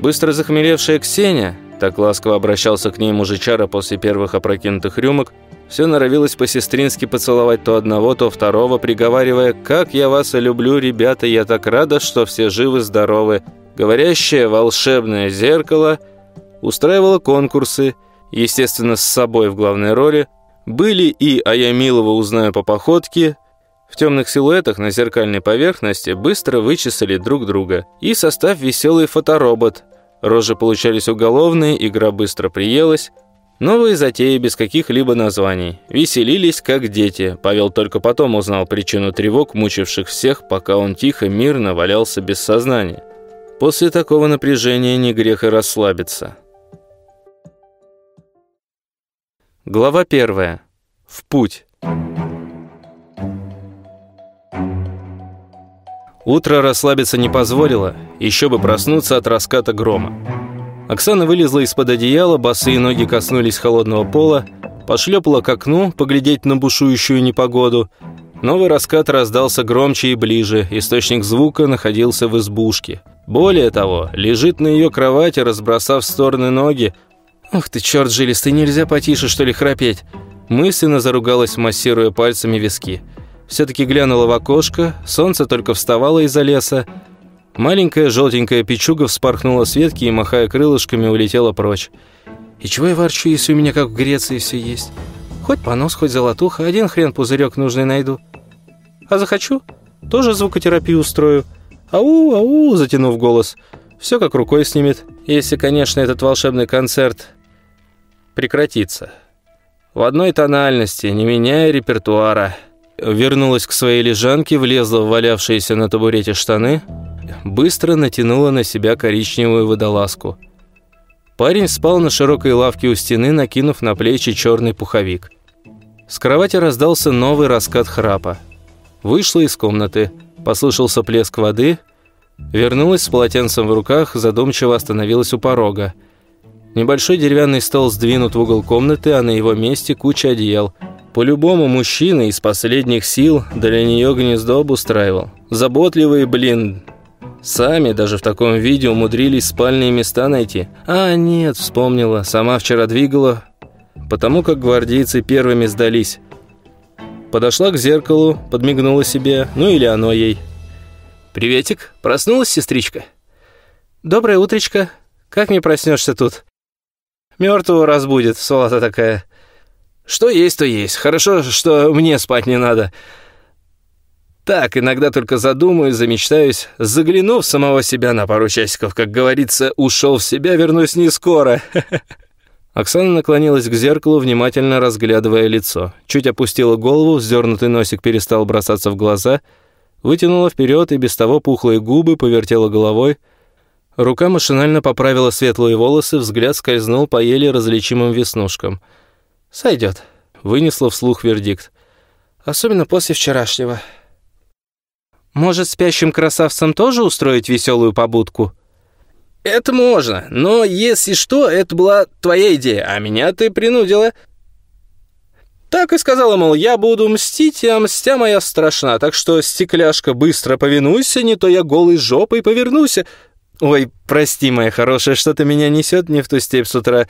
A: Быстро захмелевшая Ксения, так ласково обращался к ней мужичара после первых опрокинутых рюмок, все норовилось по-сестрински поцеловать то одного, то второго, приговаривая «Как я вас люблю, ребята, я так рада, что все живы-здоровы». Говорящее волшебное зеркало устраивало конкурсы, естественно, с собой в главной роли, были и, а я милого узнаю по походке, в темных силуэтах на зеркальной поверхности быстро вычесали друг друга. И состав веселый фоторобот. Рожи получались уголовные, игра быстро приелась. Новые затеи без каких-либо названий. Веселились, как дети. Павел только потом узнал причину тревог, мучивших всех, пока он тихо, мирно валялся без сознания. После такого напряжения не грех и расслабиться. Глава 1. В путь. Утро расслабиться не позволило, еще бы проснуться от раската грома. Оксана вылезла из-под одеяла, босые ноги коснулись холодного пола, пошлепала к окну, поглядеть на бушующую непогоду. Новый раскат раздался громче и ближе, источник звука находился в избушке. Более того, лежит на ее кровати, разбросав в стороны ноги, «Ух ты, черт жилистый, нельзя потише, что ли, храпеть?» Мысленно заругалась, массируя пальцами виски. Все-таки глянула в окошко, солнце только вставало из-за леса. Маленькая желтенькая печуга вспорхнула с ветки и, махая крылышками, улетела прочь. «И чего я ворчу, если у меня как в Греции все есть? Хоть понос, хоть золотуха, один хрен пузырек нужный найду. А захочу, тоже звукотерапию устрою. Ау, ау, затянув голос. Все как рукой снимет, если, конечно, этот волшебный концерт прекратиться. В одной тональности, не меняя репертуара. Вернулась к своей лежанке, влезла в валявшиеся на табурете штаны, быстро натянула на себя коричневую водолазку. Парень спал на широкой лавке у стены, накинув на плечи черный пуховик. С кровати раздался новый раскат храпа. Вышла из комнаты, послышался плеск воды, вернулась с полотенцем в руках, задумчиво остановилась у порога. Небольшой деревянный стол сдвинут в угол комнаты, а на его месте куча одеял. По-любому мужчина из последних сил для нее гнездо обустраивал. Заботливые, блин, сами даже в таком виде умудрились спальные места найти. А, нет, вспомнила, сама вчера двигала потому как гвардейцы первыми сдались. Подошла к зеркалу, подмигнула себе, ну или оно ей. «Приветик, проснулась сестричка?» «Доброе утречко. Как не проснешься тут?» «Мертвого разбудит, сволота такая». «Что есть, то есть. Хорошо, что мне спать не надо». Так, иногда только задумаюсь, замечтаюсь, загляну в самого себя на пару часиков, как говорится, ушел в себя, вернусь не скоро. Оксана наклонилась к зеркалу, внимательно разглядывая лицо. Чуть опустила голову, вздернутый носик перестал бросаться в глаза, вытянула вперед и без того пухлые губы, повертела головой. Рука машинально поправила светлые волосы, взгляд скользнул по еле различимым веснушкам. «Сойдет», — вынесла вслух вердикт. «Особенно после вчерашнего». Может, спящим красавцам тоже устроить веселую побудку?» «Это можно, но если что, это была твоя идея, а меня ты принудила». Так и сказала, мол, я буду мстить, а мстя моя страшна, так что, стекляшка, быстро повинуйся, не то я голой жопой повернусь. Ой, прости, моя хорошая, что-то меня несет не в ту степь с утра.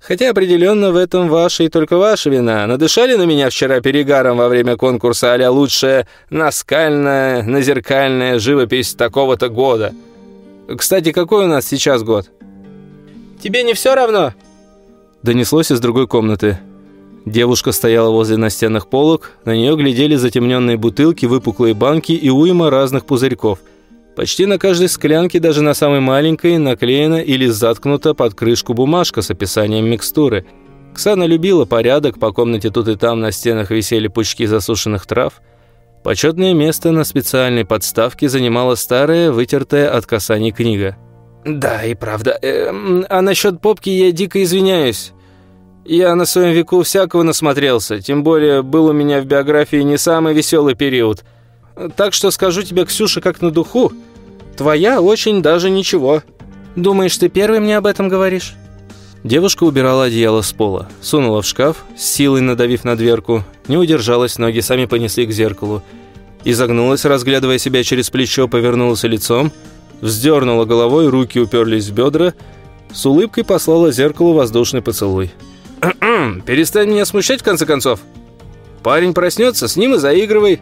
A: Хотя определенно в этом ваша и только ваша вина. Надышали на меня вчера перегаром во время конкурса а лучшая наскальная, назеркальная живопись такого-то года. Кстати, какой у нас сейчас год? Тебе не все равно? Донеслось из другой комнаты. Девушка стояла возле настенных полок, на нее глядели затемненные бутылки, выпуклые банки и уйма разных пузырьков – Почти на каждой склянке, даже на самой маленькой, наклеена или заткнута под крышку бумажка с описанием микстуры. Ксана любила порядок, по комнате тут и там на стенах висели пучки засушенных трав. Почетное место на специальной подставке занимала старая, вытертая от касаний книга. «Да, и правда. Э, а насчет попки я дико извиняюсь. Я на своем веку всякого насмотрелся, тем более был у меня в биографии не самый веселый период». Так что скажу тебе, Ксюша, как на духу, твоя очень даже ничего. Думаешь, ты первый мне об этом говоришь?» Девушка убирала одеяло с пола, сунула в шкаф, с силой надавив на дверку, не удержалась, ноги сами понесли к зеркалу. Изогнулась, разглядывая себя через плечо, повернулась лицом, вздернула головой, руки уперлись в бедра, с улыбкой послала зеркалу воздушный поцелуй. «Перестань меня смущать, в конце концов. Парень проснется, с ним и заигрывай».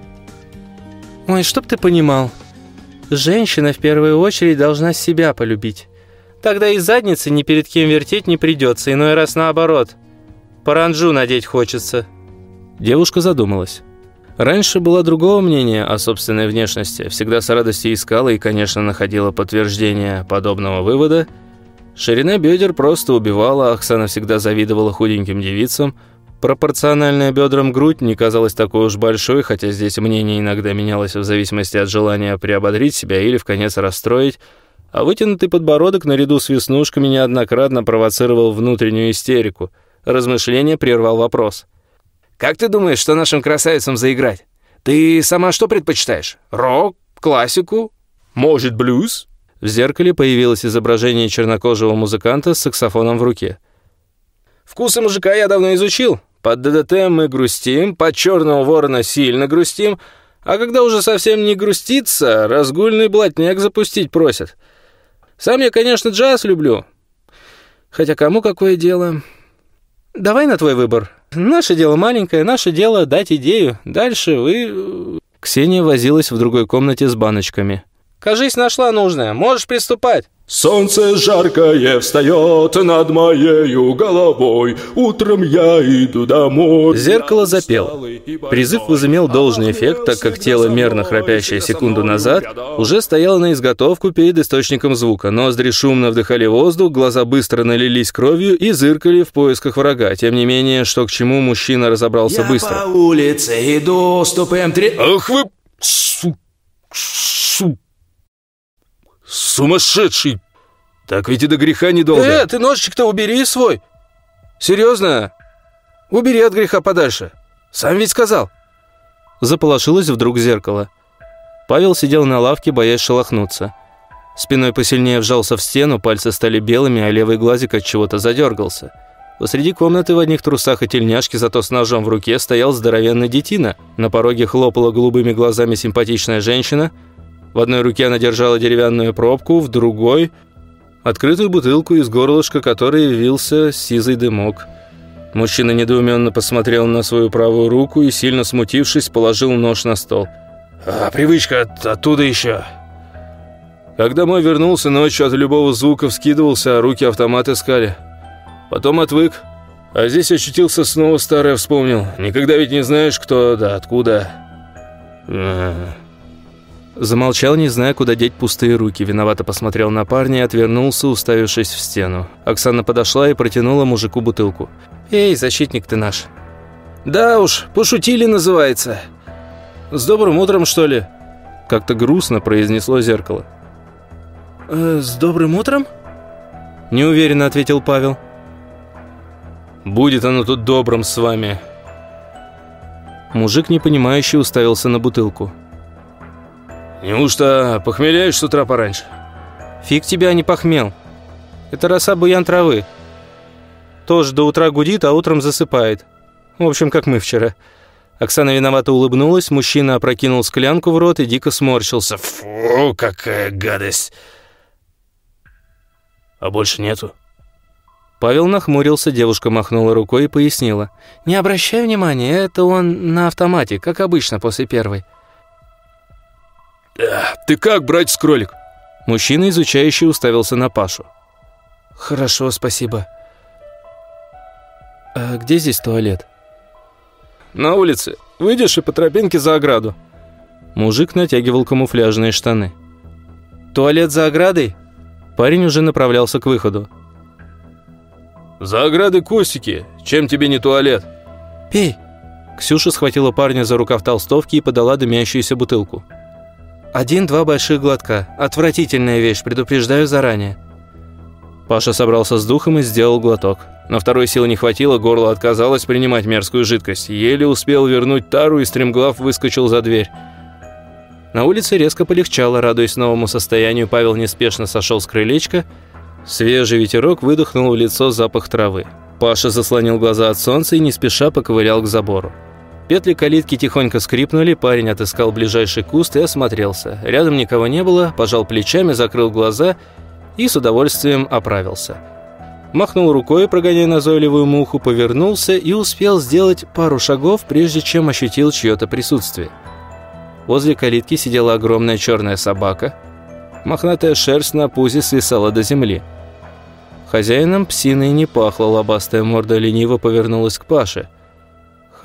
A: «Ой, чтоб ты понимал, женщина в первую очередь должна себя полюбить. Тогда и задницы ни перед кем вертеть не придется, иной раз наоборот. Паранджу надеть хочется». Девушка задумалась. Раньше было другого мнения о собственной внешности, всегда с радостью искала и, конечно, находила подтверждение подобного вывода. Ширина бедер просто убивала, Оксана всегда завидовала худеньким девицам, Пропорциональная бедрам грудь не казалась такой уж большой, хотя здесь мнение иногда менялось в зависимости от желания приободрить себя или в конец расстроить, а вытянутый подбородок наряду с веснушками неоднократно провоцировал внутреннюю истерику. Размышление прервал вопрос. «Как ты думаешь, что нашим красавицам заиграть? Ты сама что предпочитаешь? Рок? Классику? Может, блюз?» В зеркале появилось изображение чернокожего музыканта с саксофоном в руке. «Вкусы мужика я давно изучил. Под ДДТ мы грустим, под черного ворона сильно грустим, а когда уже совсем не грустится, разгульный блатняк запустить просят. Сам я, конечно, джаз люблю. Хотя кому какое дело? Давай на твой выбор. Наше дело маленькое, наше дело дать идею. Дальше вы...» Ксения возилась в другой комнате с баночками. «Кажись, нашла нужное. Можешь приступать».
D: Солнце жаркое встает над моею головой, Утром я иду домой.
A: Зеркало запел. Призыв возымел должный эффект, так как тело, мерно храпящее секунду назад, уже стояло на изготовку перед источником звука. Ноздри шумно вдыхали воздух, глаза быстро налились кровью и зыркали в поисках врага. Тем не менее, что к чему мужчина разобрался
C: я
A: быстро.
C: по улице иду, ступаем три...
B: Ах вы... Су... Су... Сумасшедший! Так ведь и до греха недолго.
A: Э, ты ножичек-то убери свой. Серьезно? Убери от греха подальше. Сам ведь сказал. Заполошилось вдруг зеркало. Павел сидел на лавке, боясь шелохнуться. Спиной посильнее вжался в стену, пальцы стали белыми, а левый глазик от чего-то задергался. Посреди комнаты в одних трусах и тельняшке, зато с ножом в руке, стоял здоровенный детина. На пороге хлопала голубыми глазами симпатичная женщина – в одной руке она держала деревянную пробку, в другой – открытую бутылку, из горлышка которой явился сизый дымок. Мужчина недоуменно посмотрел на свою правую руку и, сильно смутившись, положил нож на стол.
B: «А привычка от, оттуда еще».
A: Когда мой вернулся, ночью от любого звука вскидывался, а руки автомат искали. Потом отвык, а здесь очутился, снова старое вспомнил. Никогда ведь не знаешь, кто да откуда. Замолчал, не зная, куда деть пустые руки. Виновато посмотрел на парня и отвернулся, уставившись в стену. Оксана подошла и протянула мужику бутылку. «Эй, защитник ты наш». «Да уж, пошутили называется». «С добрым утром, что ли?» Как-то грустно произнесло зеркало. «Э, «С добрым утром?» Неуверенно ответил Павел. «Будет оно тут добрым с вами». Мужик, непонимающе, уставился на бутылку.
B: «Неужто похмеляешь с утра пораньше?»
A: «Фиг тебя не похмел. Это роса буян травы. Тоже до утра гудит, а утром засыпает. В общем, как мы вчера». Оксана виновато улыбнулась, мужчина опрокинул склянку в рот и дико сморщился.
B: «Фу, какая гадость!» «А больше нету?»
A: Павел нахмурился, девушка махнула рукой и пояснила. «Не обращай внимания, это он на автомате, как обычно после первой».
B: «Ты как, братец-кролик?»
A: Мужчина, изучающий, уставился на Пашу. «Хорошо, спасибо. А где здесь туалет?» «На улице. Выйдешь и по тропинке за ограду». Мужик натягивал камуфляжные штаны. «Туалет за оградой?» Парень уже направлялся к выходу.
B: «За оградой кустики. Чем тебе не туалет?»
A: «Пей». Ксюша схватила парня за рукав толстовки и подала дымящуюся бутылку. «Один-два больших глотка. Отвратительная вещь, предупреждаю заранее». Паша собрался с духом и сделал глоток. На второй силы не хватило, горло отказалось принимать мерзкую жидкость. Еле успел вернуть тару и стремглав выскочил за дверь. На улице резко полегчало, радуясь новому состоянию, Павел неспешно сошел с крылечка. Свежий ветерок выдохнул в лицо запах травы. Паша заслонил глаза от солнца и не спеша поковырял к забору. Петли калитки тихонько скрипнули, парень отыскал ближайший куст и осмотрелся. Рядом никого не было, пожал плечами, закрыл глаза и с удовольствием оправился. Махнул рукой, прогоняя назойливую муху, повернулся и успел сделать пару шагов, прежде чем ощутил чье-то присутствие. Возле калитки сидела огромная черная собака. Мохнатая шерсть на пузе свисала до земли. Хозяином псиной не пахло, лобастая морда лениво повернулась к Паше –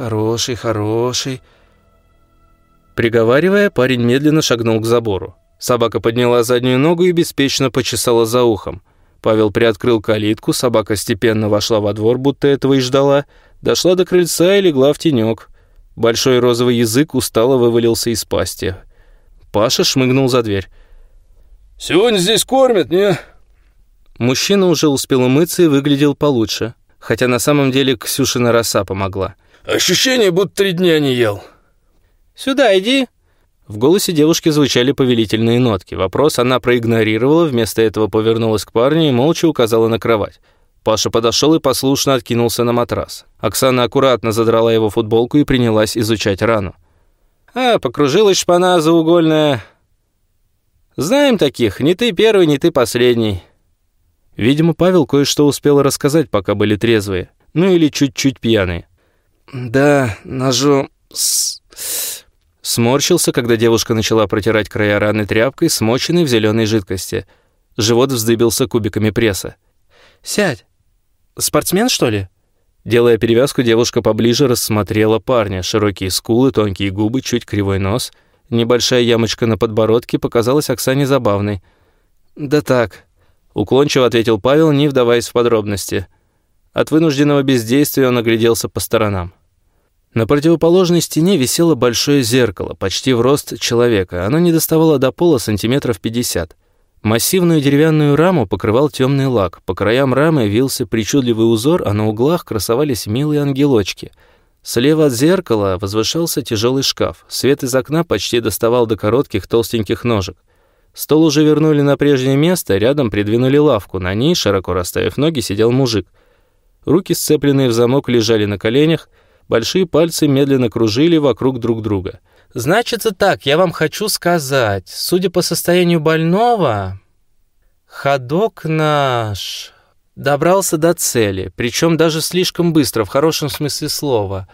A: «Хороший, хороший». Приговаривая, парень медленно шагнул к забору. Собака подняла заднюю ногу и беспечно почесала за ухом. Павел приоткрыл калитку, собака степенно вошла во двор, будто этого и ждала, дошла до крыльца и легла в тенек. Большой розовый язык устало вывалился из пасти. Паша шмыгнул за дверь.
B: «Сегодня здесь кормят, не?»
A: Мужчина уже успел умыться и выглядел получше, хотя на самом деле Ксюшина роса помогла.
B: Ощущение, будто три дня не ел».
A: «Сюда иди». В голосе девушки звучали повелительные нотки. Вопрос она проигнорировала, вместо этого повернулась к парню и молча указала на кровать. Паша подошел и послушно откинулся на матрас. Оксана аккуратно задрала его футболку и принялась изучать рану. «А, покружилась шпана заугольная. Знаем таких, не ты первый, не ты последний». Видимо, Павел кое-что успел рассказать, пока были трезвые. Ну или чуть-чуть пьяные. «Да, ножом...» Сморщился, когда девушка начала протирать края раны тряпкой, смоченной в зеленой жидкости. Живот вздыбился кубиками пресса. «Сядь. Спортсмен, что ли?» Делая перевязку, девушка поближе рассмотрела парня. Широкие скулы, тонкие губы, чуть кривой нос. Небольшая ямочка на подбородке показалась Оксане забавной. «Да так», — уклончиво ответил Павел, не вдаваясь в подробности. От вынужденного бездействия он огляделся по сторонам. На противоположной стене висело большое зеркало, почти в рост человека. Оно не доставало до пола сантиметров 50. Массивную деревянную раму покрывал темный лак. По краям рамы вился причудливый узор, а на углах красовались милые ангелочки. Слева от зеркала возвышался тяжелый шкаф. Свет из окна почти доставал до коротких толстеньких ножек. Стол уже вернули на прежнее место, рядом придвинули лавку. На ней, широко расставив ноги, сидел мужик. Руки, сцепленные в замок, лежали на коленях, Большие пальцы медленно кружили вокруг друг друга. «Значится так, я вам хочу сказать. Судя по состоянию больного, ходок наш Добрался до цели, причем даже слишком быстро, в хорошем смысле слова.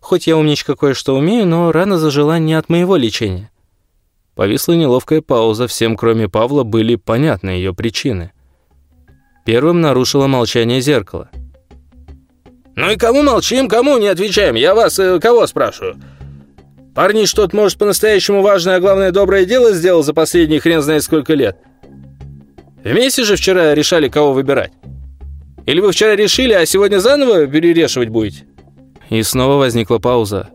A: Хоть я умничка кое-что умею, но рана зажила не от моего лечения. Повисла неловкая пауза, всем, кроме Павла, были понятны ее причины. Первым нарушило молчание зеркало.
C: «Ну и кому молчим, кому не отвечаем? Я вас э, кого спрашиваю? Парни что-то, может, по-настоящему важное, а главное, доброе дело сделал за последние хрен знает сколько лет? Вместе же вчера решали, кого выбирать? Или вы вчера решили, а сегодня заново перерешивать будете?»
A: И снова возникла пауза.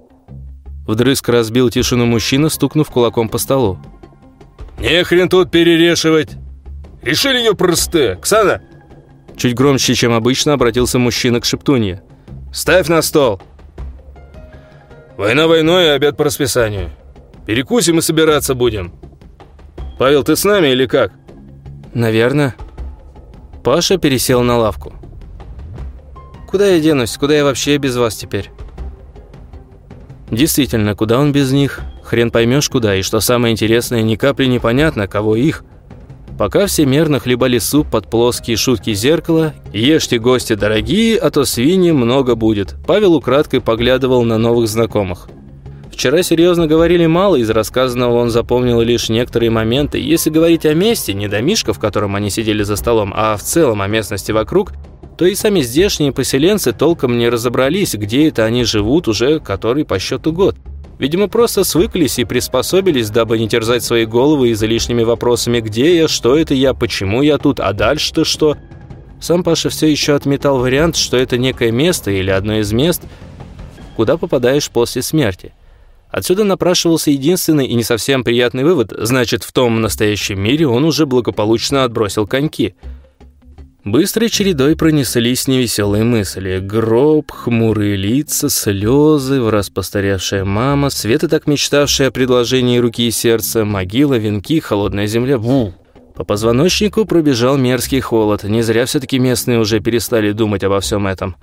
A: Вдрызг разбил тишину мужчина, стукнув кулаком по столу.
B: «Не хрен тут перерешивать! Решили ее просто, Ксана!»
A: Чуть громче, чем обычно, обратился мужчина к шептунье.
B: «Ставь на стол!» «Война войной, а обед по расписанию. Перекусим и собираться будем. Павел, ты с нами или как?»
A: «Наверное». Паша пересел на лавку. «Куда я денусь? Куда я вообще без вас теперь?» Действительно, куда он без них? Хрен поймешь куда, и что самое интересное, ни капли непонятно, кого их. Пока все мерно хлебали суп под плоские шутки зеркала, ешьте, гости дорогие, а то свиньи много будет. Павел украдкой поглядывал на новых знакомых. Вчера серьезно говорили мало, из рассказанного он запомнил лишь некоторые моменты. Если говорить о месте, не домишко, в котором они сидели за столом, а в целом о местности вокруг – то и сами здешние поселенцы толком не разобрались, где это они живут уже который по счету год. Видимо, просто свыклись и приспособились, дабы не терзать свои головы излишними вопросами «Где я? Что это я? Почему я тут? А дальше-то что?». Сам Паша все еще отметал вариант, что это некое место или одно из мест, куда попадаешь после смерти. Отсюда напрашивался единственный и не совсем приятный вывод, значит, в том настоящем мире он уже благополучно отбросил коньки – Быстрой чередой пронеслись невеселые мысли. Гроб, хмурые лица, слезы, враз постаревшая мама, Света так мечтавшая о предложении руки и сердца, могила, венки, холодная земля. Ву! По позвоночнику пробежал мерзкий холод. Не зря все-таки местные уже перестали думать обо всем этом.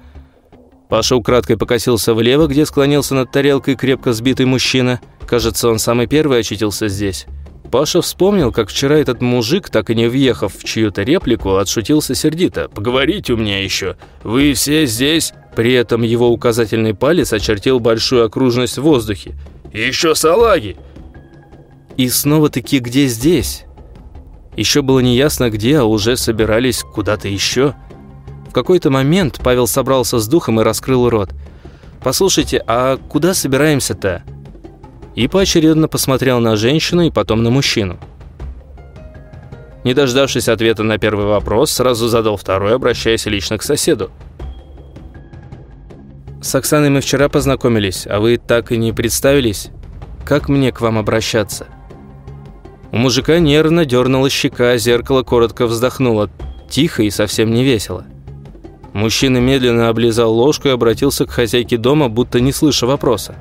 A: Паша украдкой покосился влево, где склонился над тарелкой крепко сбитый мужчина. Кажется, он самый первый очутился здесь. Паша вспомнил, как вчера этот мужик, так и не въехав в чью-то реплику, отшутился сердито. «Поговорите у меня еще! Вы все здесь!» При этом его указательный палец очертил большую окружность в воздухе. «Еще салаги!» И снова-таки где здесь? Еще было неясно где, а уже собирались куда-то еще. В какой-то момент Павел собрался с духом и раскрыл рот. «Послушайте, а куда собираемся-то?» И поочередно посмотрел на женщину и потом на мужчину. Не дождавшись ответа на первый вопрос, сразу задал второй, обращаясь лично к соседу. «С Оксаной мы вчера познакомились, а вы так и не представились. Как мне к вам обращаться?» У мужика нервно дернула щека, зеркало коротко вздохнуло, тихо и совсем не весело. Мужчина медленно облизал ложку и обратился к хозяйке дома, будто не слыша вопроса.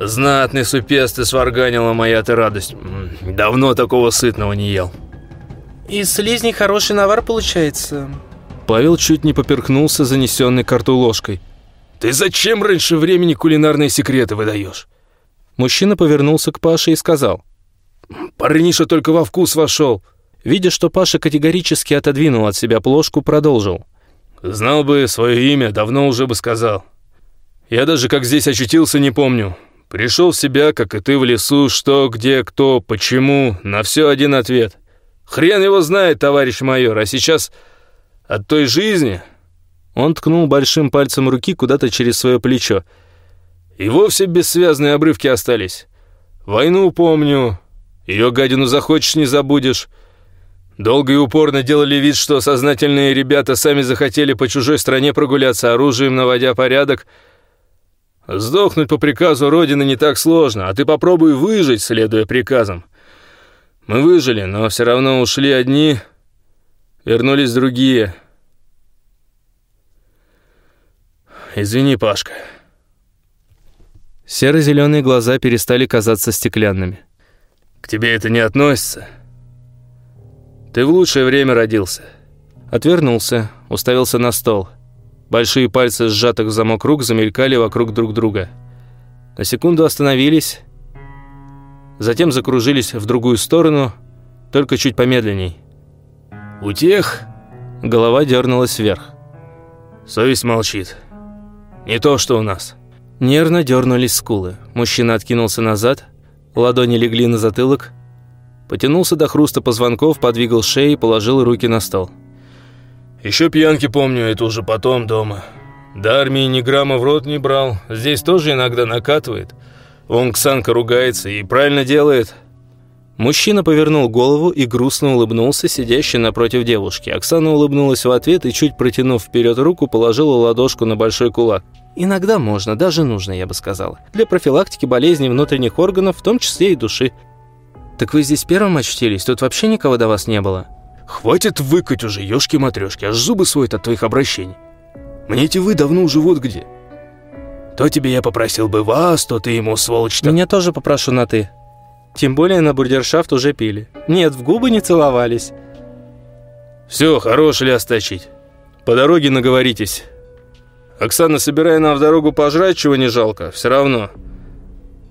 B: Знатный супец ты сварганила моя ты радость. Давно такого сытного не ел.
A: Из слизней хороший навар получается. Павел чуть не поперхнулся занесенной карту ложкой.
B: Ты зачем раньше времени кулинарные секреты выдаешь?
A: Мужчина повернулся к Паше и сказал.
B: Парниша только во вкус вошел.
A: Видя, что Паша категорически отодвинул от себя плошку, продолжил.
B: Знал бы свое имя, давно уже бы сказал. Я даже как здесь очутился, не помню. Пришел в себя, как и ты в лесу, что, где, кто, почему, на все один ответ. Хрен его знает, товарищ майор, а сейчас от той жизни...»
A: Он ткнул большим пальцем руки куда-то через свое плечо.
B: «И вовсе бессвязные обрывки остались. Войну помню, ее гадину захочешь, не забудешь». Долго и упорно делали вид, что сознательные ребята сами захотели по чужой стране прогуляться, оружием наводя порядок — Сдохнуть по приказу Родины не так сложно, а ты попробуй выжить, следуя приказам. Мы выжили, но все равно ушли одни, вернулись другие. Извини, Пашка.
A: Серо-зеленые глаза перестали казаться стеклянными.
B: К тебе это не относится. Ты в лучшее время родился.
A: Отвернулся, уставился на стол. Большие пальцы сжатых в замок рук замелькали вокруг друг друга. На секунду остановились, затем закружились в другую сторону, только чуть помедленней.
B: «У тех, —
A: Голова дернулась вверх.
B: Совесть молчит. Не то, что у нас.
A: Нервно дернулись скулы. Мужчина откинулся назад, ладони легли на затылок, потянулся до хруста позвонков, подвигал шею и положил руки на стол.
B: Еще пьянки помню, это уже потом дома. До армии ни грамма в рот не брал. Здесь тоже иногда накатывает. Он Ксанка ругается и правильно делает.
A: Мужчина повернул голову и грустно улыбнулся, сидящей напротив девушки. Оксана улыбнулась в ответ и, чуть протянув вперед руку, положила ладошку на большой кулак. «Иногда можно, даже нужно, я бы сказала. Для профилактики болезней внутренних органов, в том числе и души». «Так вы здесь первым очтились? Тут вообще никого до вас не было?»
B: «Хватит выкать уже, ёшки-матрёшки, аж зубы своят от твоих обращений. Мне эти вы давно уже вот где. То тебе я попросил бы вас, то ты ему, сволочь -то...
A: Меня тоже попрошу на «ты». Тем более на бурдершафт уже пили. Нет, в губы не целовались.
B: Все, хорош ли сточить. По дороге наговоритесь. Оксана, собирай нам в дорогу пожрать, чего не жалко. Все равно.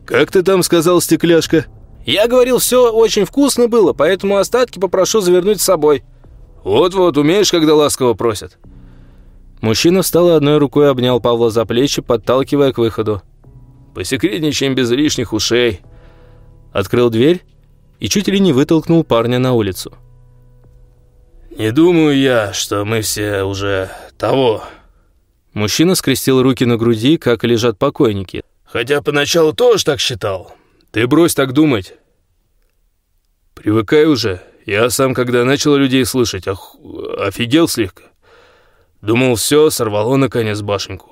B: Как ты там сказал, стекляшка?
C: Я говорил, все очень вкусно было, поэтому остатки попрошу завернуть с собой.
B: Вот-вот, умеешь, когда ласково просят.
A: Мужчина встал и одной рукой обнял Павла за плечи, подталкивая к выходу.
B: Посекретничаем без лишних ушей
A: открыл дверь и чуть ли не вытолкнул парня на улицу.
B: «Не думаю я, что мы все уже того».
A: Мужчина скрестил руки на груди, как лежат покойники.
B: «Хотя поначалу тоже так считал. Ты брось так думать. Привыкай уже. Я сам, когда начал людей слышать, ох, офигел слегка. Думал, все, сорвало наконец башенку.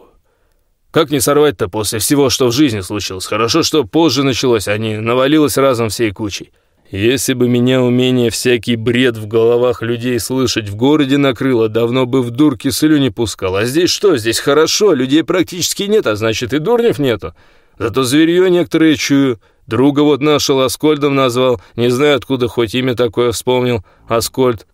B: Как не сорвать-то после всего, что в жизни случилось? Хорошо, что позже началось, а не навалилось разом всей кучей. Если бы меня умение всякий бред в головах людей слышать в городе накрыло, давно бы в дурки слюни пускал. А здесь что? Здесь хорошо, людей практически нет, а значит и дурнев нету. Зато зверье некоторые чую. Друга вот нашел, Аскольдом назвал. Не знаю, откуда хоть имя такое вспомнил. Аскольд.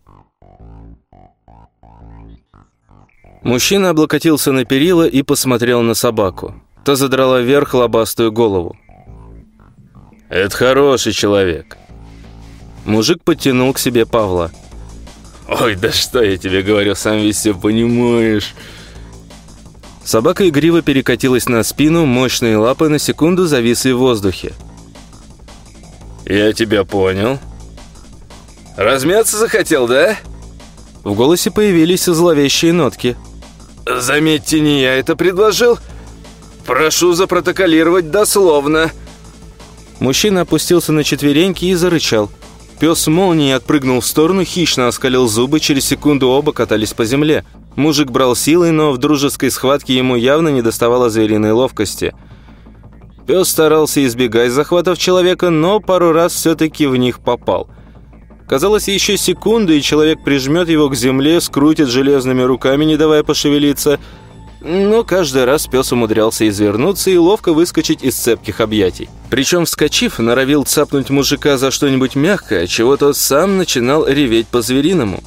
A: Мужчина облокотился на перила и посмотрел на собаку. Та задрала вверх лобастую голову.
B: «Это хороший человек».
A: Мужик подтянул к себе Павла.
B: «Ой, да что я тебе говорю, сам ведь все понимаешь».
A: Собака игриво перекатилась на спину, мощные лапы на секунду зависли в воздухе.
B: «Я тебя понял. Размяться захотел, да?»
A: В голосе появились зловещие нотки.
B: Заметьте, не я это предложил. Прошу запротоколировать дословно.
A: Мужчина опустился на четвереньки и зарычал. Пес молнией отпрыгнул в сторону, хищно оскалил зубы, через секунду оба катались по земле. Мужик брал силой, но в дружеской схватке ему явно не доставало звериной ловкости. Пес старался избегать захватов человека, но пару раз все-таки в них попал – Казалось, еще секунды, и человек прижмет его к земле, скрутит железными руками, не давая пошевелиться. Но каждый раз пес умудрялся извернуться и ловко выскочить из цепких объятий. Причем, вскочив, норовил цапнуть мужика за что-нибудь мягкое, чего тот сам начинал реветь по-звериному.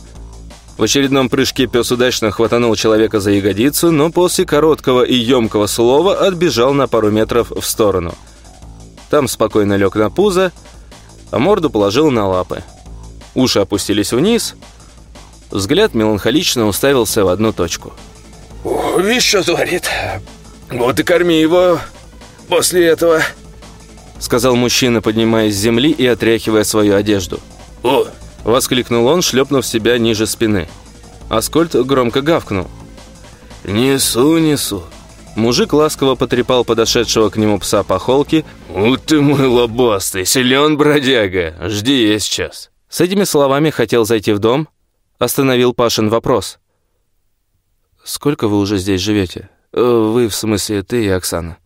A: В очередном прыжке пес удачно хватанул человека за ягодицу, но после короткого и емкого слова отбежал на пару метров в сторону. Там спокойно лег на пузо, а морду положил на лапы. Уши опустились вниз. Взгляд меланхолично уставился в одну точку.
B: «О, видишь, что творит? Вот и корми его после этого»,
A: сказал мужчина, поднимаясь с земли и отряхивая свою одежду.
B: «О!»
A: – воскликнул он, шлепнув себя ниже спины. Аскольд громко гавкнул.
B: «Несу, несу».
A: Мужик ласково потрепал подошедшего к нему пса по холке.
B: «Вот ты мой лобастый, силен бродяга, жди я сейчас».
A: С этими словами хотел зайти в дом, остановил Пашин вопрос. «Сколько вы уже здесь живете? Э, вы, в смысле, ты и Оксана?»